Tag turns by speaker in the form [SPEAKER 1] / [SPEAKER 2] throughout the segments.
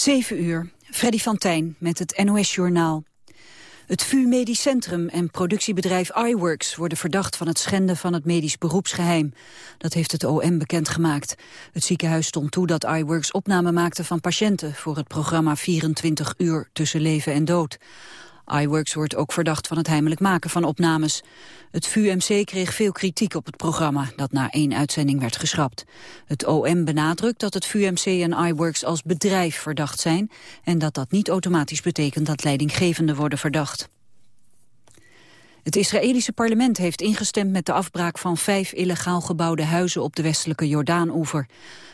[SPEAKER 1] 7 uur, Freddy van Tijn met het NOS-journaal. Het VU Medisch Centrum en productiebedrijf iWorks worden verdacht van het schenden van het medisch beroepsgeheim. Dat heeft het OM bekendgemaakt. Het ziekenhuis stond toe dat iWorks opname maakte van patiënten voor het programma 24 uur tussen leven en dood iWorks wordt ook verdacht van het heimelijk maken van opnames. Het VUMC kreeg veel kritiek op het programma, dat na één uitzending werd geschrapt. Het OM benadrukt dat het VUMC en iWorks als bedrijf verdacht zijn... en dat dat niet automatisch betekent dat leidinggevenden worden verdacht. Het Israëlische parlement heeft ingestemd met de afbraak van vijf illegaal gebouwde huizen op de westelijke Jordaan-oever.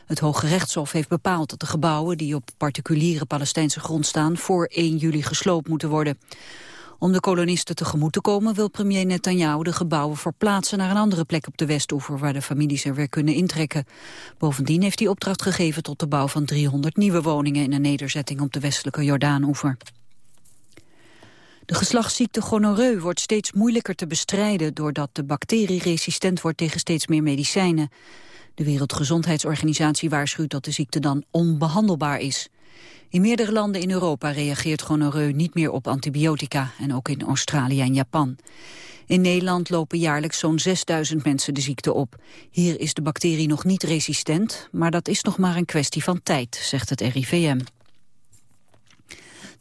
[SPEAKER 1] Het Hoge Rechtshof heeft bepaald dat de gebouwen die op particuliere Palestijnse grond staan voor 1 juli gesloopt moeten worden. Om de kolonisten tegemoet te komen wil premier Netanyahu de gebouwen verplaatsen naar een andere plek op de Westoever waar de families er weer kunnen intrekken. Bovendien heeft hij opdracht gegeven tot de bouw van 300 nieuwe woningen in een nederzetting op de westelijke Jordaanoever. De geslachtsziekte gonoreu wordt steeds moeilijker te bestrijden... doordat de bacterie resistent wordt tegen steeds meer medicijnen. De Wereldgezondheidsorganisatie waarschuwt dat de ziekte dan onbehandelbaar is. In meerdere landen in Europa reageert gonoreu niet meer op antibiotica... en ook in Australië en Japan. In Nederland lopen jaarlijks zo'n 6000 mensen de ziekte op. Hier is de bacterie nog niet resistent, maar dat is nog maar een kwestie van tijd, zegt het RIVM.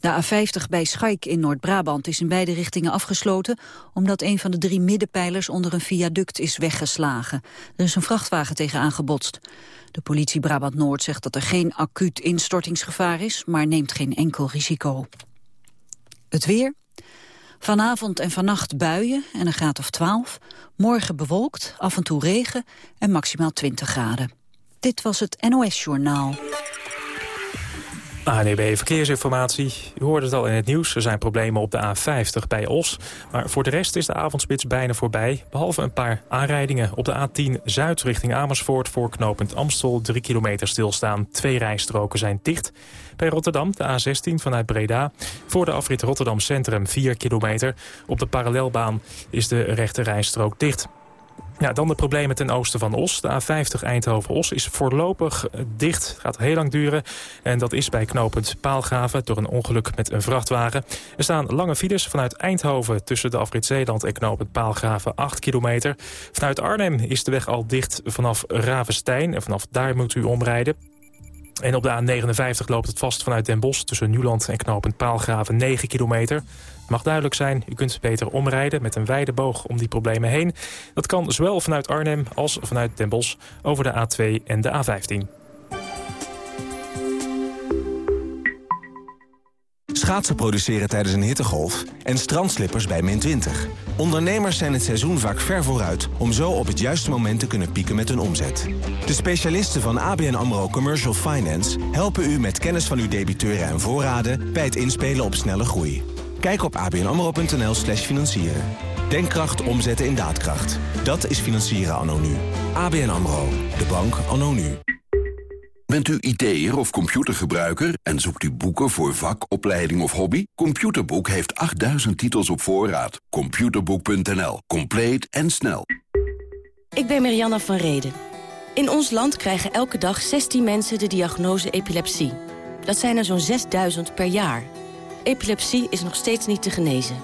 [SPEAKER 1] De A50 bij Schaik in Noord-Brabant is in beide richtingen afgesloten... omdat een van de drie middenpijlers onder een viaduct is weggeslagen. Er is een vrachtwagen tegen aangebotst. De politie Brabant-Noord zegt dat er geen acuut instortingsgevaar is... maar neemt geen enkel risico. Het weer. Vanavond en vannacht buien en een graad of 12. Morgen bewolkt, af en toe regen en maximaal 20 graden. Dit was het NOS Journaal.
[SPEAKER 2] ANEB Verkeersinformatie. U hoorde het al in het nieuws. Er zijn problemen op de A50 bij Os. Maar voor de rest is de avondspits bijna voorbij. Behalve een paar aanrijdingen. Op de A10 Zuid richting Amersfoort voor knooppunt Amstel. 3 kilometer stilstaan. Twee rijstroken zijn dicht. Bij Rotterdam de A16 vanuit Breda. Voor de afrit Rotterdam Centrum 4 kilometer. Op de parallelbaan is de rechte rijstrook dicht. Ja, dan de problemen ten oosten van Os. De A50 Eindhoven-Os is voorlopig dicht. Het gaat heel lang duren. En dat is bij knooppunt Paalgraven door een ongeluk met een vrachtwagen. Er staan lange files vanuit Eindhoven tussen de afrit Zeeland en knooppunt Paalgraven 8 kilometer. Vanuit Arnhem is de weg al dicht vanaf Ravenstein. En vanaf daar moet u omrijden. En op de A59 loopt het vast vanuit Den Bosch tussen Nuland en knooppunt Paalgraven 9 kilometer mag duidelijk zijn, u kunt beter omrijden met een wijde boog om die problemen heen. Dat kan zowel vanuit Arnhem als vanuit Den Bosch over de A2 en de A15.
[SPEAKER 3] Schaatsen produceren tijdens een hittegolf en strandslippers bij min 20. Ondernemers zijn het seizoen vaak ver vooruit... om zo op het juiste moment te kunnen pieken met hun omzet. De specialisten van ABN AMRO Commercial Finance... helpen u met kennis van uw debiteuren en voorraden... bij het inspelen op snelle groei. Kijk op abnamro.nl slash financieren. Denkkracht omzetten in daadkracht. Dat is financieren anno nu. ABN AMRO. De bank anno nu.
[SPEAKER 4] Bent u IT'er of computergebruiker en zoekt u boeken voor vak, opleiding of hobby? Computerboek heeft 8000 titels op voorraad. Computerboek.nl. Compleet en snel.
[SPEAKER 5] Ik ben Marianne van Reden. In ons land krijgen elke dag 16 mensen de diagnose epilepsie. Dat zijn er zo'n 6000 per jaar. Epilepsie is nog steeds niet te genezen.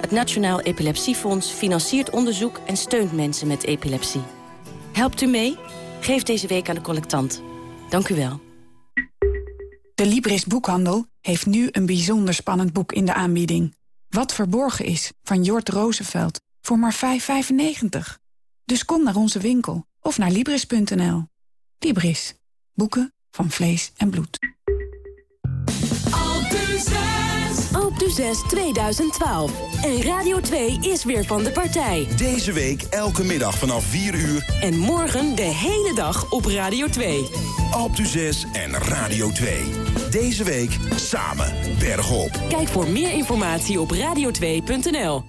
[SPEAKER 5] Het Nationaal Epilepsiefonds financiert onderzoek en steunt mensen met epilepsie. Helpt u mee? Geef deze week aan de collectant. Dank u wel.
[SPEAKER 6] De Libris Boekhandel heeft nu een bijzonder spannend boek in de aanbieding. Wat verborgen is, van Jort Roosevelt, voor maar 5,95. Dus kom naar onze winkel of naar Libris.nl. Libris. Boeken van vlees en bloed.
[SPEAKER 7] Alpe 6 2012. En Radio 2 is weer van de partij.
[SPEAKER 8] Deze week elke middag vanaf 4 uur.
[SPEAKER 7] En morgen de hele dag op Radio 2.
[SPEAKER 8] Alpe 6 en Radio 2. Deze week samen bergop.
[SPEAKER 7] Kijk voor meer informatie op radio2.nl.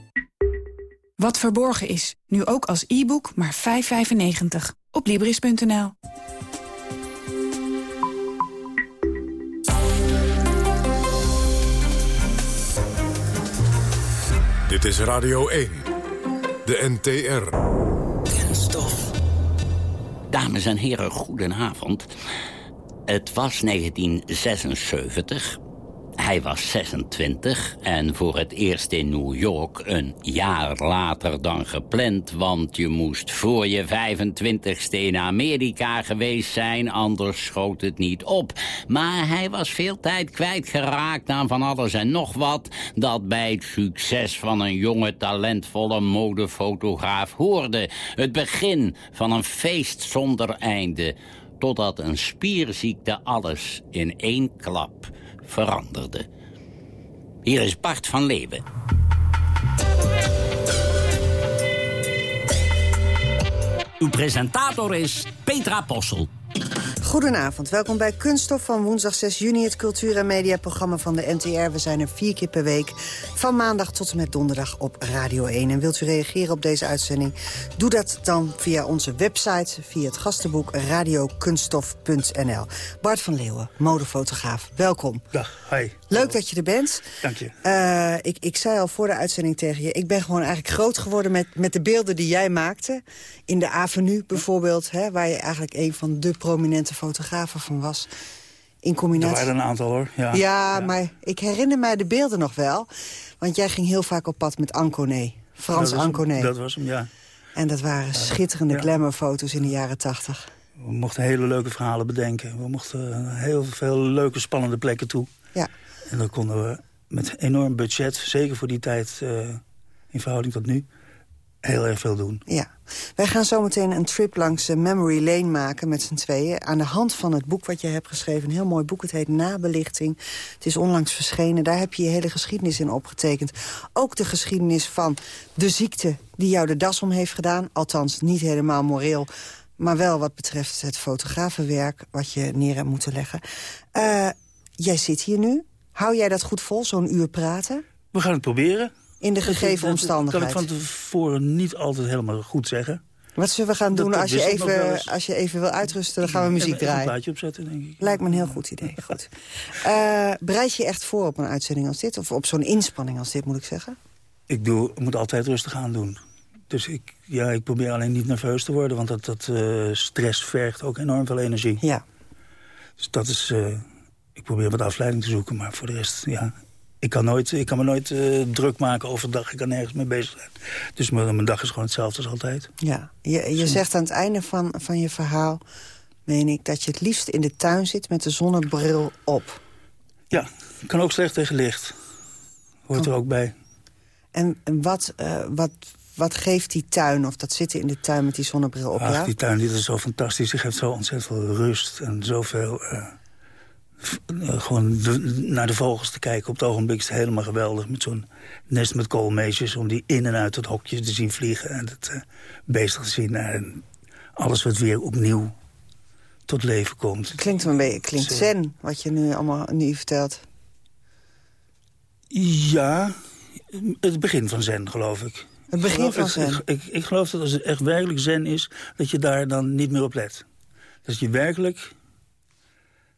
[SPEAKER 6] Wat verborgen is, nu ook als e-book maar 5,95. Op Libris.nl.
[SPEAKER 9] Dit is Radio 1, de NTR.
[SPEAKER 10] Kenstof. Dames en heren, goedenavond. Het was 1976. Hij was 26 en voor het eerst in New York een jaar later dan gepland... want je moest voor je 25ste in Amerika geweest zijn... anders schoot het niet op. Maar hij was veel tijd kwijtgeraakt aan van alles en nog wat... dat bij het succes van een jonge, talentvolle modefotograaf hoorde. Het begin van een feest zonder einde... totdat een spierziekte alles in één klap veranderde. Hier is Bart van Leeuwen. Uw presentator is Petra Possel.
[SPEAKER 11] Goedenavond, welkom bij Kunststof van woensdag 6 juni... het cultuur- en mediaprogramma van de NTR. We zijn er vier keer per week, van maandag tot en met donderdag op Radio 1. En wilt u reageren op deze uitzending? Doe dat dan via onze website, via het gastenboek radiokunststof.nl. Bart van Leeuwen, modefotograaf, welkom.
[SPEAKER 12] Dag, hi.
[SPEAKER 11] Leuk dat je er bent.
[SPEAKER 12] Dank je.
[SPEAKER 11] Uh, ik, ik zei al voor de uitzending tegen je... ik ben gewoon eigenlijk groot geworden met, met de beelden die jij maakte. In de Avenue bijvoorbeeld, hè, waar je eigenlijk een van de prominente fotografen van was. In combinatie...
[SPEAKER 12] Er waren een aantal hoor, ja.
[SPEAKER 11] Ja, maar ik herinner mij de beelden nog wel. Want jij ging heel vaak op pad met Anconé. Frans
[SPEAKER 12] dat
[SPEAKER 11] Anconé.
[SPEAKER 12] Dat was hem, ja.
[SPEAKER 11] En dat waren schitterende
[SPEAKER 12] ja.
[SPEAKER 11] glamourfoto's in de jaren tachtig.
[SPEAKER 12] We mochten hele leuke verhalen bedenken. We mochten heel veel leuke, spannende plekken toe.
[SPEAKER 11] Ja.
[SPEAKER 12] En dan konden we met enorm budget, zeker voor die tijd uh, in verhouding tot nu, heel erg veel doen.
[SPEAKER 11] Ja. Wij gaan zo meteen een trip langs uh, Memory Lane maken met z'n tweeën. Aan de hand van het boek wat je hebt geschreven. Een heel mooi boek, het heet Nabelichting. Het is onlangs verschenen, daar heb je je hele geschiedenis in opgetekend. Ook de geschiedenis van de ziekte die jou de das om heeft gedaan. Althans, niet helemaal moreel, maar wel wat betreft het fotografenwerk... wat je neer hebt moeten leggen. Uh, jij zit hier nu. Hou jij dat goed vol, zo'n uur praten?
[SPEAKER 12] We gaan het proberen.
[SPEAKER 11] In de gegeven
[SPEAKER 12] dat,
[SPEAKER 11] omstandigheden.
[SPEAKER 12] kan ik van tevoren niet altijd helemaal goed zeggen.
[SPEAKER 11] Wat zullen we gaan doen
[SPEAKER 12] dat,
[SPEAKER 11] als, je even, als je even wil uitrusten? Dan gaan we muziek draaien.
[SPEAKER 12] een plaatje opzetten, denk ik.
[SPEAKER 11] Lijkt me een heel goed idee. goed. Uh, bereid je echt voor op een uitzending als dit? Of op zo'n inspanning als dit, moet ik zeggen?
[SPEAKER 12] Ik, doe, ik moet altijd rustig aan doen. Dus ik, ja, ik probeer alleen niet nerveus te worden. Want dat, dat uh, stress vergt ook enorm veel energie.
[SPEAKER 11] Ja.
[SPEAKER 12] Dus dat is... Uh, ik probeer wat afleiding te zoeken, maar voor de rest, ja... Ik kan, nooit, ik kan me nooit uh, druk maken overdag. Ik kan nergens mee bezig zijn. Dus mijn, mijn dag is gewoon hetzelfde als altijd.
[SPEAKER 11] Ja, je, je zegt aan het einde van, van je verhaal... meen ik, dat je het liefst in de tuin zit met de zonnebril op.
[SPEAKER 12] Ja, kan ook slecht tegen licht. Hoort er ook bij.
[SPEAKER 11] En wat, uh, wat, wat geeft die tuin, of dat zitten in de tuin met die zonnebril op?
[SPEAKER 12] Ach,
[SPEAKER 11] ja?
[SPEAKER 12] die tuin die is zo fantastisch. Die geeft zo ontzettend veel rust en zoveel... Uh, gewoon de, naar de vogels te kijken. Op het ogenblik is het helemaal geweldig. Met zo'n nest met koolmeesjes. Om die in en uit het hokje te zien vliegen. En het uh, beestig te zien. En alles wat weer opnieuw tot leven komt.
[SPEAKER 11] Klinkt een beetje klinkt zen, wat je nu allemaal nu vertelt.
[SPEAKER 12] Ja, het begin van zen, geloof ik.
[SPEAKER 11] Het begin van zen?
[SPEAKER 12] Ik, ik, ik geloof dat als het echt werkelijk zen is... dat je daar dan niet meer op let. Dat je werkelijk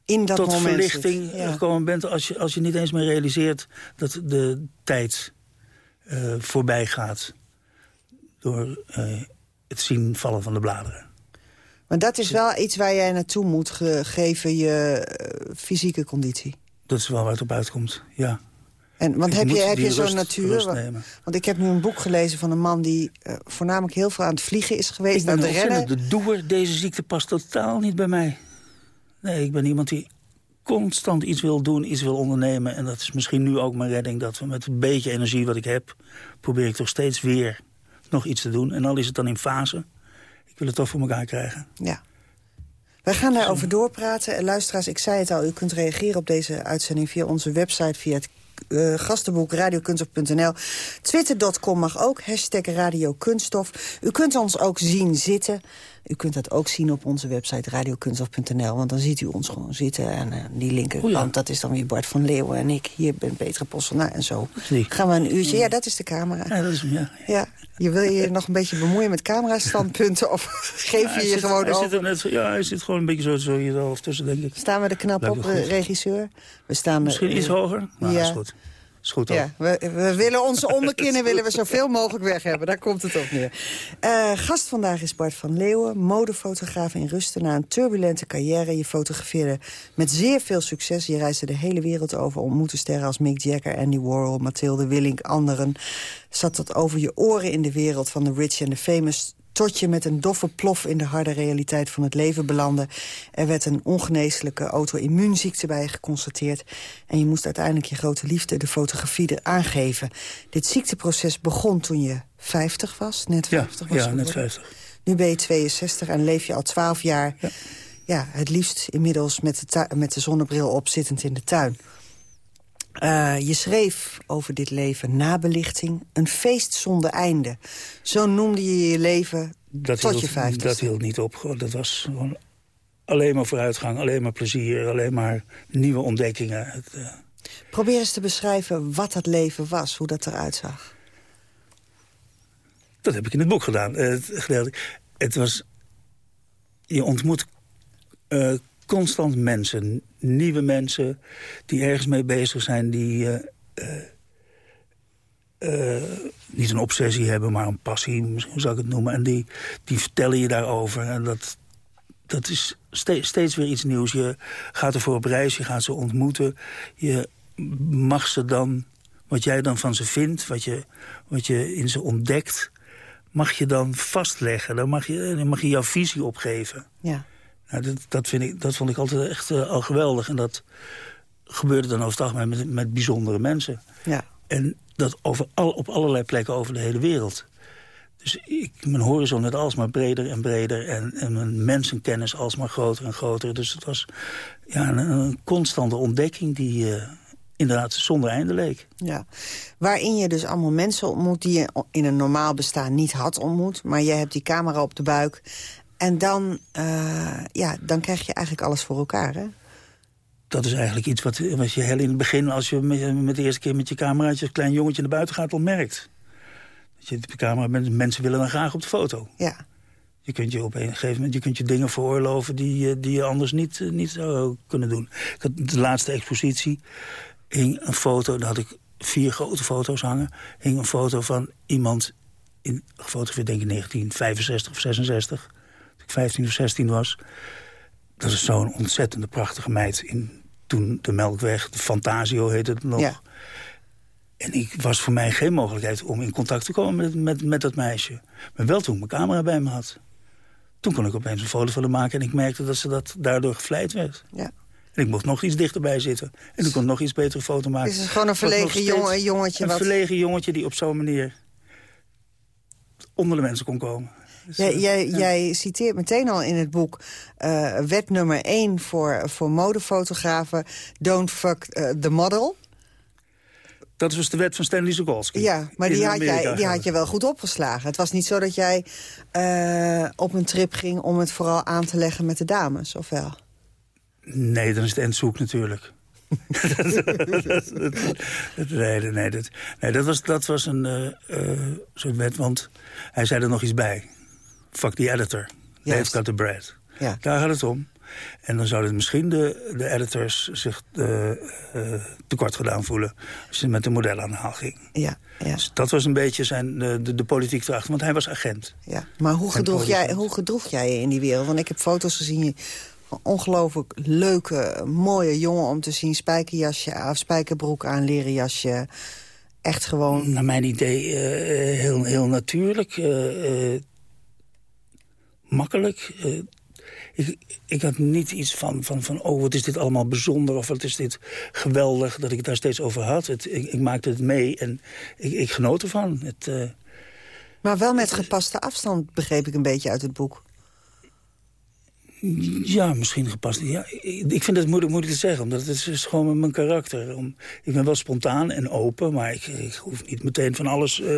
[SPEAKER 11] in dat
[SPEAKER 12] tot
[SPEAKER 11] moment
[SPEAKER 12] verlichting.
[SPEAKER 11] Ja.
[SPEAKER 12] gekomen bent... Als je, als je niet eens meer realiseert dat de tijd uh, voorbij gaat... door uh, het zien vallen van de bladeren.
[SPEAKER 11] Maar dat is wel iets waar jij naartoe moet ge geven, je uh, fysieke conditie.
[SPEAKER 12] Dat is wel waar het op uitkomt, ja.
[SPEAKER 11] En, want
[SPEAKER 12] Ik
[SPEAKER 11] heb je, heb je zo'n natuur? Want, ik heb nu een boek gelezen van een man die uh, voornamelijk heel veel aan het vliegen is geweest.
[SPEAKER 12] Ik ben
[SPEAKER 11] aan het rennen.
[SPEAKER 12] ontzettende doer. Deze ziekte past totaal niet bij mij. Nee, ik ben iemand die constant iets wil doen, iets wil ondernemen. En dat is misschien nu ook mijn redding. Dat we met een beetje energie wat ik heb... probeer ik toch steeds weer nog iets te doen. En al is het dan in fase. Ik wil het toch voor elkaar krijgen.
[SPEAKER 11] Ja. Wij gaan daarover doorpraten. En luisteraars, ik zei het al, u kunt reageren op deze uitzending via onze website, via het uh, gastenboek radiokunstof.nl. Twitter.com mag ook, hashtag radiokunststof. U kunt ons ook zien zitten. U kunt dat ook zien op onze website radiokunststof.nl. Want dan ziet u ons gewoon zitten. En uh, die linkerkant,
[SPEAKER 12] ja.
[SPEAKER 11] dat is dan weer Bart van Leeuwen en ik. Hier ben Petra Possel. Nou, en zo gaan we een uurtje. Ja, dat is de camera.
[SPEAKER 12] Ja, dat is ja.
[SPEAKER 11] Ja, je wil je nog een beetje bemoeien met camerastandpunten... of geef je je
[SPEAKER 12] zit-
[SPEAKER 11] gewoon
[SPEAKER 12] hij? Zit er net, ja, hij zit gewoon een beetje zo, zo hier tussen, denk ik.
[SPEAKER 11] Staan we er knap op, eh, regisseur? We staan
[SPEAKER 12] Misschien
[SPEAKER 11] eh,
[SPEAKER 12] iets hoger, maar
[SPEAKER 11] ja.
[SPEAKER 12] dat is goed. Is goed,
[SPEAKER 11] Ja, we, we willen onze onderkinnen willen we zoveel mogelijk weg hebben. Daar komt het op neer. Eh, gast vandaag is Bart van Leeuwen, modefotograaf in Rusten. Na een turbulente carrière. Je fotografeerde met zeer veel succes. Je reisde de hele wereld over, ontmoette sterren als Mick Jagger, Andy Warhol, Mathilde Willink, anderen. Zat tot over je oren in de wereld van de rich en de famous tot je met een doffe plof in de harde realiteit van het leven belandde. Er werd een ongeneeslijke auto-immuunziekte bij je geconstateerd... en je moest uiteindelijk je grote liefde, de fotografie, er aangeven. Dit ziekteproces begon toen je 50 was, net 50 was
[SPEAKER 12] Ja, net 50.
[SPEAKER 11] Nu ben je 62 en leef je al 12 jaar... Ja. het liefst inmiddels met de, met de zonnebril op zittend in de tuin. Eh, je schreef over dit leven nabelichting, een feest zonder einde. Zo noemde je je leven
[SPEAKER 12] Dat
[SPEAKER 11] tot
[SPEAKER 12] hield,
[SPEAKER 11] je 50
[SPEAKER 12] Dat hield niet op. Dat was gewoon alleen maar vooruitgang, alleen maar plezier... alleen maar nieuwe ontdekkingen. Het, eh,
[SPEAKER 11] Probeer eens te beschrijven wat dat leven was, hoe dat eruit zag.
[SPEAKER 12] Dat heb ik in het boek gedaan. eh, het, het was... Je ontmoet eh, constant mensen. Nieuwe mensen die ergens mee bezig zijn. Die eh, eh, eh, niet een obsessie hebben, maar een passie. Misschien zou ik het noemen. En die, die vertellen je daarover. En dat, dat is steeds, weer iets nieuws. Je gaat ervoor op reis, je gaat ze ontmoeten. Je mag ze dan, wat jij dan van ze vindt, wat je, wat je in ze ontdekt... mag je dan vastleggen. Dan mag je, dan mag je jouw visie opgeven.
[SPEAKER 11] Ja.
[SPEAKER 12] Nou, dat, dat, vind ik, dat vond ik altijd echt eh, al geweldig. En dat gebeurde dan over het algemeen met, met bijzondere mensen.
[SPEAKER 11] Ja.
[SPEAKER 12] En dat over al, op allerlei plekken over de hele wereld. Dus ik, mijn horizon werd alsmaar breder en breder... en, en mijn mensenkennis alsmaar groter en groter. Dus het was ja, een, een constante ontdekking die eh, inderdaad zonder einde leek.
[SPEAKER 11] Ja. Waarin je dus allemaal mensen ontmoet die je in een normaal bestaan niet had ontmoet. Maar je hebt die camera op de buik. En dan, eh, ja, dan krijg je eigenlijk alles voor elkaar, hè?
[SPEAKER 12] Dat is eigenlijk iets wat, wat je heel in het begin... als je met, met de eerste keer met je cameraatje als klein jongetje naar buiten gaat... al merkt. Dat je de camera mensen willen dan graag op de foto.
[SPEAKER 11] Ja.
[SPEAKER 12] Je kunt je op een gegeven moment je, kunt je dingen veroorloven die, je- die je anders niet, eh, niet zou kunnen doen. Ik had de laatste expositie hing een foto, daar had ik vier grote foto's hangen. Hing een foto van iemand, in, gefotografeerd denk ik in 1965 of 66, toen ik 15 of 16 was. Dat is zo'n ontzettende prachtige meid in toen de Melkweg, de Fantasio heette het nog.
[SPEAKER 11] Ja.
[SPEAKER 12] En ik was voor mij geen mogelijkheid om in contact te komen met, met, met dat meisje. Maar wel toen ik mijn camera bij me had. Toen kon ik opeens een foto van haar maken en ik merkte dat ze dat daardoor gevleid werd.
[SPEAKER 11] Ja.
[SPEAKER 12] En ik mocht nog iets dichterbij zitten. En toen kon ik nog iets betere foto maken.
[SPEAKER 11] Het is gewoon een verlegen jongen- jongetje
[SPEAKER 12] Een
[SPEAKER 11] wat-
[SPEAKER 12] verlegen jongetje die op zo'n manier onder de mensen kon komen. Dus,
[SPEAKER 11] Jij,
[SPEAKER 12] eh,
[SPEAKER 11] jij,
[SPEAKER 12] ja.
[SPEAKER 11] jij citeert meteen al in het boek eh, wet nummer 1 voor, voor modefotografen. Don't fuck eh, the model.
[SPEAKER 12] Dat was de wet van Stanley Sokolsky.
[SPEAKER 11] Ja, maar die had, jij, die had je wel goed opgeslagen. Het was niet zo dat jij op een trip ging om het vooral aan te leggen met de dames, of wel?
[SPEAKER 12] Nee, dan is het endzoek natuurlijk. nee, nee, dat, nee, dat was, dat was een soort wet, want hij zei er nog iets bij. Fuck the editor. They've
[SPEAKER 11] Juist.
[SPEAKER 12] got the bread.
[SPEAKER 11] Ja.
[SPEAKER 12] Daar gaat het om. En dan zouden misschien de, de editors zich eh, eh, tekort gedaan voelen... als je met de model aan de haal ging.
[SPEAKER 11] Ja, ja,
[SPEAKER 12] Dus dat was een beetje zijn, de, de, de politiek erachter, want hij was agent.
[SPEAKER 11] ja. Maar hoe gedroeg, jij, hoe gedroeg jij je in die wereld? Want ik heb foto's gezien van ongelooflijk leuke, mooie jongen om te zien. Spijkerjasje of spijkerbroek aan, leren jasje. Echt gewoon...
[SPEAKER 12] Naar mijn idee eh, heel, heel natuurlijk. Makkelijk. eh, ik, ik had niet iets van, van, van, oh, wat is dit allemaal bijzonder... of wat is dit geweldig, dat ik het daar steeds over had. Het, ik, ik maakte het mee en ik, ik genoot ervan. Het, eh,
[SPEAKER 11] Maar wel met gepaste afstand, begreep ik een beetje uit het boek.
[SPEAKER 12] Ja, misschien gepast. Ja, ik, vind het moeilijk, moeilijk te zeggen, omdat het is, gewoon mijn karakter. Om, ik ben wel spontaan en open, maar ik, ik hoef niet meteen van alles eh,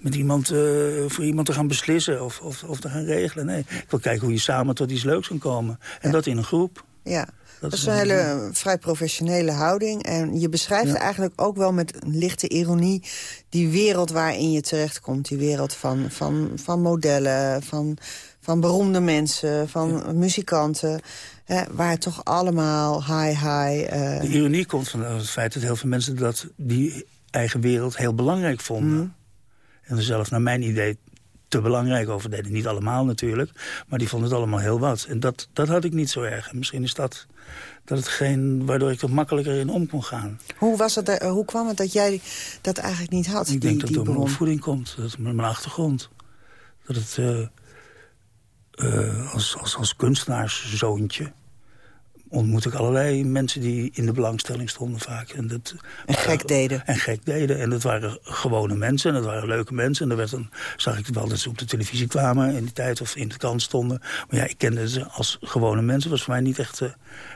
[SPEAKER 12] met iemand, eh, voor iemand te gaan beslissen of, of, of te gaan regelen. Nee, ik wil kijken hoe je samen tot iets leuks kan komen. En dat in een groep.
[SPEAKER 11] Ja, dat,
[SPEAKER 12] is
[SPEAKER 11] is een hele vrij professionele houding. En je beschrijft
[SPEAKER 12] Ja.
[SPEAKER 11] eigenlijk ook wel met een lichte ironie... die wereld waarin je terechtkomt. Die wereld van, van, van modellen, van, van beroemde mensen, van muzikanten... Hè, waar toch allemaal high, high... eh,
[SPEAKER 12] De ironie komt van het feit dat heel veel mensen dat die eigen wereld heel belangrijk vonden.
[SPEAKER 11] Mhm.
[SPEAKER 12] En er zelf naar mijn idee te belangrijk over deden. Niet allemaal natuurlijk, maar die vonden het allemaal heel wat. En dat, dat had ik niet zo erg. En misschien is dat, dat hetgeen waardoor ik er makkelijker in om kon gaan.
[SPEAKER 11] Hoe, was het, hoe kwam het dat jij dat eigenlijk niet had?
[SPEAKER 12] Ik
[SPEAKER 11] die,
[SPEAKER 12] denk dat het door mijn opvoeding komt. Dat mijn achtergrond. Dat het eh, eh, als, als, als kunstenaarszoontje ontmoet ik allerlei mensen die in de belangstelling stonden vaak. En, dat,
[SPEAKER 11] En gek deden.
[SPEAKER 12] En gek deden. En dat waren gewone mensen en dat waren leuke mensen. En er werd dan, zag ik wel dat ze op de televisie kwamen in die tijd of in de krant stonden. Maar ja, ik kende ze als gewone mensen. was voor mij niet echt eh,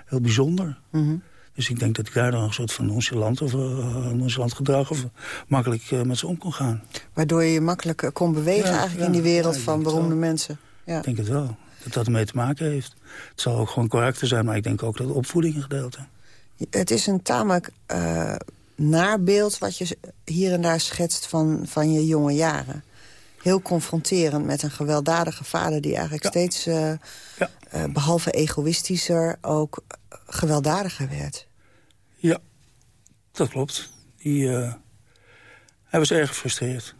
[SPEAKER 12] heel bijzonder.
[SPEAKER 11] Mhm.
[SPEAKER 12] Dus ik denk dat ik daar dan een soort van nonchalant, of, uh, nonchalant gedrag... of makkelijk eh, met ze om kon gaan.
[SPEAKER 11] Waardoor je je makkelijk eh, kon bewegen
[SPEAKER 12] Ja,
[SPEAKER 11] eigenlijk
[SPEAKER 12] ja,
[SPEAKER 11] in die wereld
[SPEAKER 12] ja,
[SPEAKER 11] van beroemde mensen. Ja.
[SPEAKER 12] Ik denk het wel. Dat dat ermee te maken heeft. Het zal ook gewoon karakter zijn, maar ik denk ook dat opvoeding een gedeelte.
[SPEAKER 11] Het is een tamelijk naar beeld wat je hier en daar schetst van, van je jonge jaren. Heel confronterend met een gewelddadige vader die eigenlijk steeds, eh, eh, behalve egoïstischer, ook gewelddadiger werd.
[SPEAKER 12] Ja, dat klopt. Die, hij was erg gefrustreerd.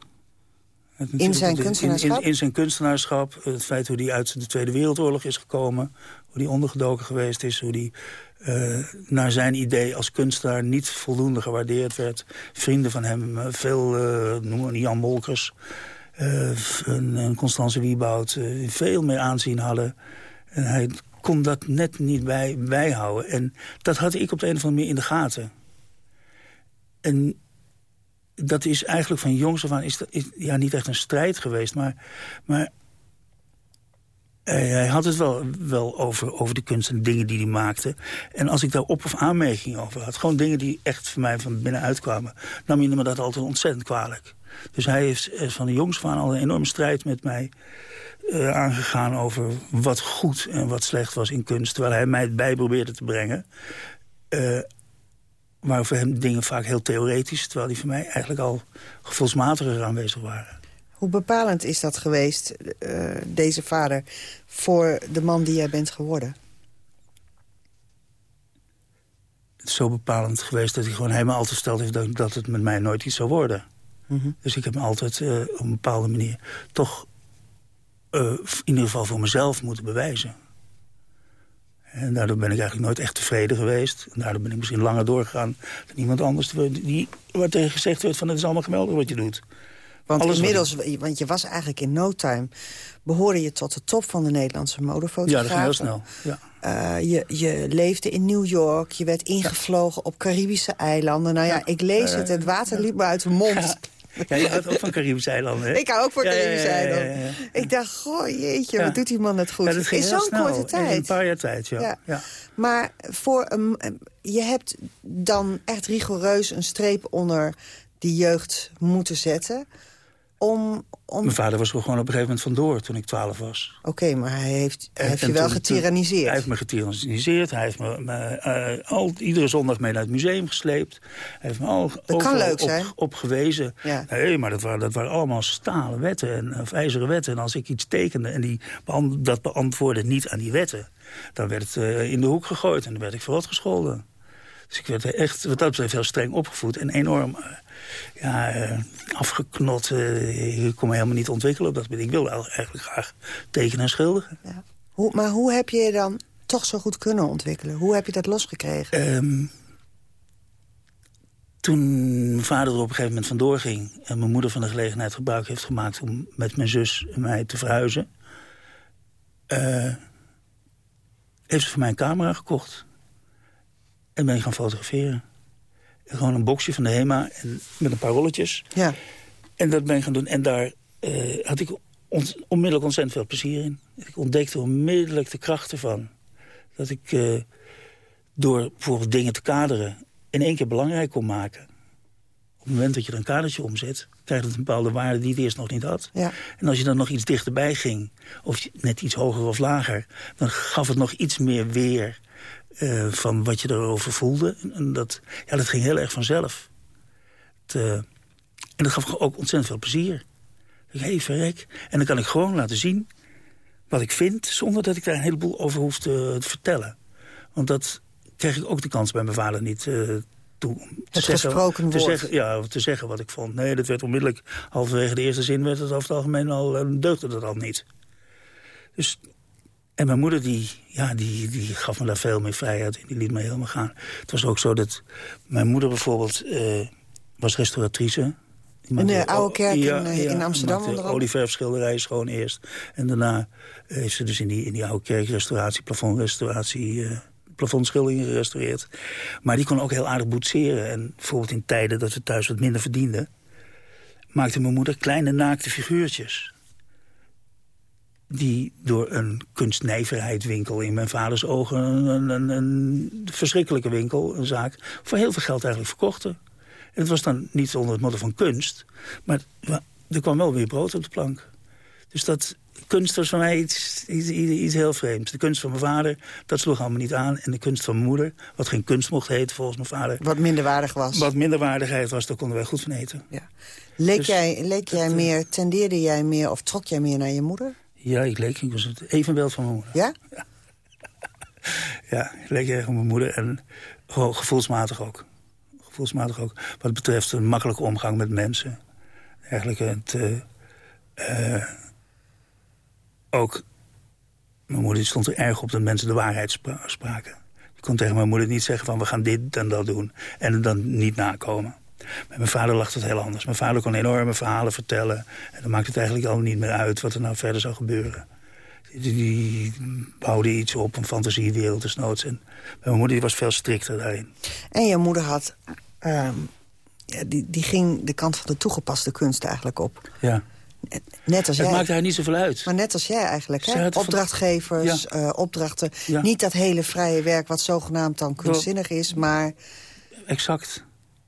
[SPEAKER 11] In zijn
[SPEAKER 12] in-
[SPEAKER 11] kunstenaarschap?
[SPEAKER 12] In, in zijn kunstenaarschap. Het feit hoe hij uit de Tweede Wereldoorlog is gekomen. Hoe hij ondergedoken geweest is. Hoe hij eh, naar zijn idee als kunstenaar niet voldoende gewaardeerd werd. Vrienden van hem, eh, veel, eh noem maar Jan Molkers... en, en Constance Wieboud, veel meer aanzien hadden. En hij kon dat net niet bij, bijhouden. En dat had ik op de een of andere manier in de gaten. En dat is eigenlijk van jongs af aan is, ja, niet echt een strijd geweest. Maar, maar hij, had het wel, wel over, over de kunst en dingen die hij maakte. En als ik daar op- of aanmerkingen over had... gewoon dingen die echt voor mij van binnenuit kwamen... nam hij me dat altijd ontzettend kwalijk. Dus hij is van de jongs aan al een enorme strijd met mij eh, aangegaan... over wat goed en wat slecht was in kunst. Terwijl hij mij het bij probeerde te brengen... Eh, maar voor hem dingen vaak heel theoretisch... terwijl die voor mij eigenlijk al gevoelsmatiger aanwezig waren.
[SPEAKER 11] Hoe bepalend is dat geweest, eh, deze vader, voor de man die jij bent geworden?
[SPEAKER 12] Het is zo bepalend geweest dat hij gewoon helemaal altijd gesteld heeft... dat, dat het met mij nooit iets zou worden.
[SPEAKER 11] Mhm.
[SPEAKER 12] Dus ik heb me altijd eh, op een bepaalde manier... toch eh, in ieder geval voor mezelf moeten bewijzen. En daardoor ben ik eigenlijk nooit echt tevreden geweest. En daardoor ben ik misschien langer doorgegaan dan iemand anders... Die, waar tegen gezegd werd van het is allemaal geweldig wat je doet.
[SPEAKER 11] Want
[SPEAKER 12] Alles
[SPEAKER 11] inmiddels, want je was eigenlijk in no time... behoorde je tot de top van de Nederlandse
[SPEAKER 12] Ja,
[SPEAKER 11] modefotografen.
[SPEAKER 12] dat ging heel snel. Ja.
[SPEAKER 11] Eh, je, je leefde in New York, je werd ingevlogen op Caribische eilanden. Nou ja, ik lees het, het water liep me uit de mond.
[SPEAKER 12] Ja, je houdt ook van Caribische eilanden?
[SPEAKER 11] Ik hou ook van Caribische eilanden. Ik dacht, goh, jeetje, wat doet die man het goed.
[SPEAKER 12] Dat
[SPEAKER 11] in zo'n korte
[SPEAKER 12] In
[SPEAKER 11] tijd.
[SPEAKER 12] een paar jaar tijd, ja.
[SPEAKER 11] Ja.
[SPEAKER 12] ja.
[SPEAKER 11] Maar voor een, je hebt dan echt rigoureus een streep onder die jeugd moeten zetten. Om, om...
[SPEAKER 12] Mijn vader was er gewoon op een gegeven moment vandoor toen ik twaalf was.
[SPEAKER 11] Oké, maar hij heeft, hij heeft
[SPEAKER 12] en
[SPEAKER 11] je wel getyranniseerd.
[SPEAKER 12] Hij heeft me getyranniseerd. Hij heeft me, me, eh, al, iedere zondag mee naar het museum gesleept. Hij heeft me al
[SPEAKER 11] kan
[SPEAKER 12] overal
[SPEAKER 11] leuk
[SPEAKER 12] op,
[SPEAKER 11] zijn.
[SPEAKER 12] op gewezen.
[SPEAKER 11] Ja.
[SPEAKER 12] Nee, maar dat waren, dat waren allemaal stalen wetten en, of ijzeren wetten. En als ik iets tekende en die dat beantwoordde niet aan die wetten... dan werd het eh, in de hoek gegooid en dan werd ik verrot gescholden. Dus ik werd echt, wat dat betreft, heel streng opgevoed. En enorm eh, ja, eh, afgeknot. eh, ik kon me helemaal niet ontwikkelen op dat. Ik wilde eigenlijk graag tekenen en schilderen.
[SPEAKER 11] Hoe, maar hoe heb je je dan toch zo goed kunnen ontwikkelen? Hoe heb je dat losgekregen?
[SPEAKER 12] Ehm, toen mijn vader er op een gegeven moment vandoor ging... en mijn moeder van de gelegenheid gebruik heeft gemaakt... om met mijn zus en mij te verhuizen... eh, heeft ze voor mij een camera gekocht. En ben ik gaan fotograferen. Gewoon een boxje van de HEMA en met een paar rolletjes.
[SPEAKER 11] Ja.
[SPEAKER 12] En dat ben ik gaan doen. En daar eh, had ik ont- onmiddellijk ontzettend veel plezier in. Ik ontdekte onmiddellijk de kracht ervan. Dat ik eh, door bijvoorbeeld dingen te kaderen... in één keer belangrijk kon maken. Op het moment dat je er een kadertje omzet... krijgt het een bepaalde waarde die het eerst nog niet had.
[SPEAKER 11] Ja.
[SPEAKER 12] En als je dan nog iets dichterbij ging... of net iets hoger of lager... dan gaf het nog iets meer weer... eh, van wat je erover voelde. En dat, ja, dat ging heel erg vanzelf. Het, eh, en dat gaf ook ontzettend veel plezier. Ik hey, verrek. En dan kan ik gewoon laten zien wat ik vind... zonder dat ik daar een heleboel over hoef te, te vertellen. Want dat kreeg ik ook de kans bij mijn vader niet. eh, toe.
[SPEAKER 11] Het
[SPEAKER 12] te zeggen,
[SPEAKER 11] gesproken
[SPEAKER 12] te
[SPEAKER 11] woord.
[SPEAKER 12] Zeggen, ja, te zeggen wat ik vond. Nee, dat werd onmiddellijk, halverwege de eerste zin... werd het over het algemeen al, deugde dat al niet. Dus, en mijn moeder, die, ja, die, die gaf me daar veel meer vrijheid in. Die liet me helemaal gaan. Het was ook zo dat mijn moeder bijvoorbeeld uh, was restauratrice...
[SPEAKER 11] In de oude kerk ja, in, ja, in Amsterdam onder andere?
[SPEAKER 12] olieverfschilderijen schoon eerst. En daarna heeft ze dus in die, in die oude kerk restauratie, plafondrestauratie... Uh, plafondschilderingen gerestaureerd. Maar die kon ook heel aardig boetseren. En bijvoorbeeld in tijden dat we thuis wat minder verdienden... maakte mijn moeder kleine naakte figuurtjes. Die door een kunstnijverheidwinkel in mijn vaders ogen... Een, een, een verschrikkelijke winkel, een zaak... voor heel veel geld eigenlijk verkochten. En het was dan niet onder het motto van kunst... maar er kwam wel weer brood op de plank. Dus dat, kunst was voor mij iets, iets, iets, heel vreemds. De kunst van mijn vader, dat sloeg allemaal niet aan. En de kunst van mijn moeder, wat geen kunst mocht heten volgens mijn vader.
[SPEAKER 11] Wat minderwaardig was.
[SPEAKER 12] Wat minderwaardigheid was, daar konden wij goed van eten.
[SPEAKER 11] Ja. Leek dus, jij, leek jij meer, tendeerde jij meer of trok jij meer naar je moeder?
[SPEAKER 12] Ja, ik leek, ik was het evenbeeld van mijn moeder.
[SPEAKER 11] Ja?
[SPEAKER 12] Ja, ja ik leek erg op mijn moeder en gevoelsmatig ook. Gevoelsmatig ook. Wat betreft een makkelijke omgang met mensen. Eigenlijk het... Uh, uh, ook, mijn moeder stond er erg op dat mensen de waarheid spra spraken. Je kon tegen mijn moeder niet zeggen van we gaan dit en dat doen. En het dan niet nakomen. Met mijn vader lag het heel anders. Mijn vader kon enorme verhalen vertellen. En dan maakt het eigenlijk al niet meer uit wat er nou verder zou gebeuren. Die, die bouwde iets op, een fantasiewereld desnoods. En mijn moeder die was veel strikter daarin.
[SPEAKER 11] En je moeder had... Uh, ja, die, die ging de kant van de toegepaste kunst eigenlijk op.
[SPEAKER 12] Ja.
[SPEAKER 11] Net als
[SPEAKER 12] het
[SPEAKER 11] jij.
[SPEAKER 12] maakte haar niet zoveel uit.
[SPEAKER 11] Maar net als jij eigenlijk. Hè? Opdrachtgevers, ja. uh, opdrachten.
[SPEAKER 12] Ja.
[SPEAKER 11] Niet dat hele vrije werk wat zogenaamd dan kunstzinnig is, maar...
[SPEAKER 12] Exact.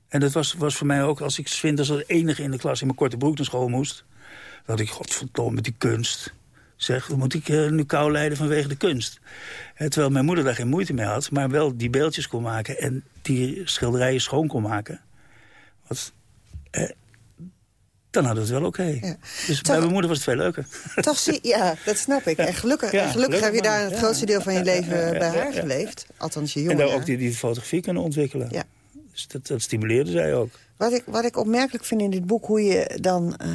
[SPEAKER 12] En dat was, was voor mij ook, als ik winters als enige in de klas in mijn korte broek naar school moest... had ik, godverdomme, met die kunst. Zeg, dan moet ik uh, nu kou lijden vanwege de kunst. Eh, terwijl mijn moeder daar geen moeite mee had, maar wel die beeldjes kon maken... en die schilderijen schoon kon maken. Wat, eh, dan hadden we het wel oké. Okay. Ja. Dus toch, bij mijn moeder was het veel leuker.
[SPEAKER 11] Toch zie Ja, dat snap ik. Ja. En gelukkig, ja, en gelukkig heb je daar het grootste deel van je leven bij haar geleefd. Althans, je jongen.
[SPEAKER 12] En daar ook die, die fotografie kunnen ontwikkelen.
[SPEAKER 11] Ja.
[SPEAKER 12] Dus dat, dat stimuleerde zij ook.
[SPEAKER 11] Wat ik, wat ik opmerkelijk vind in dit boek... hoe je dan uh,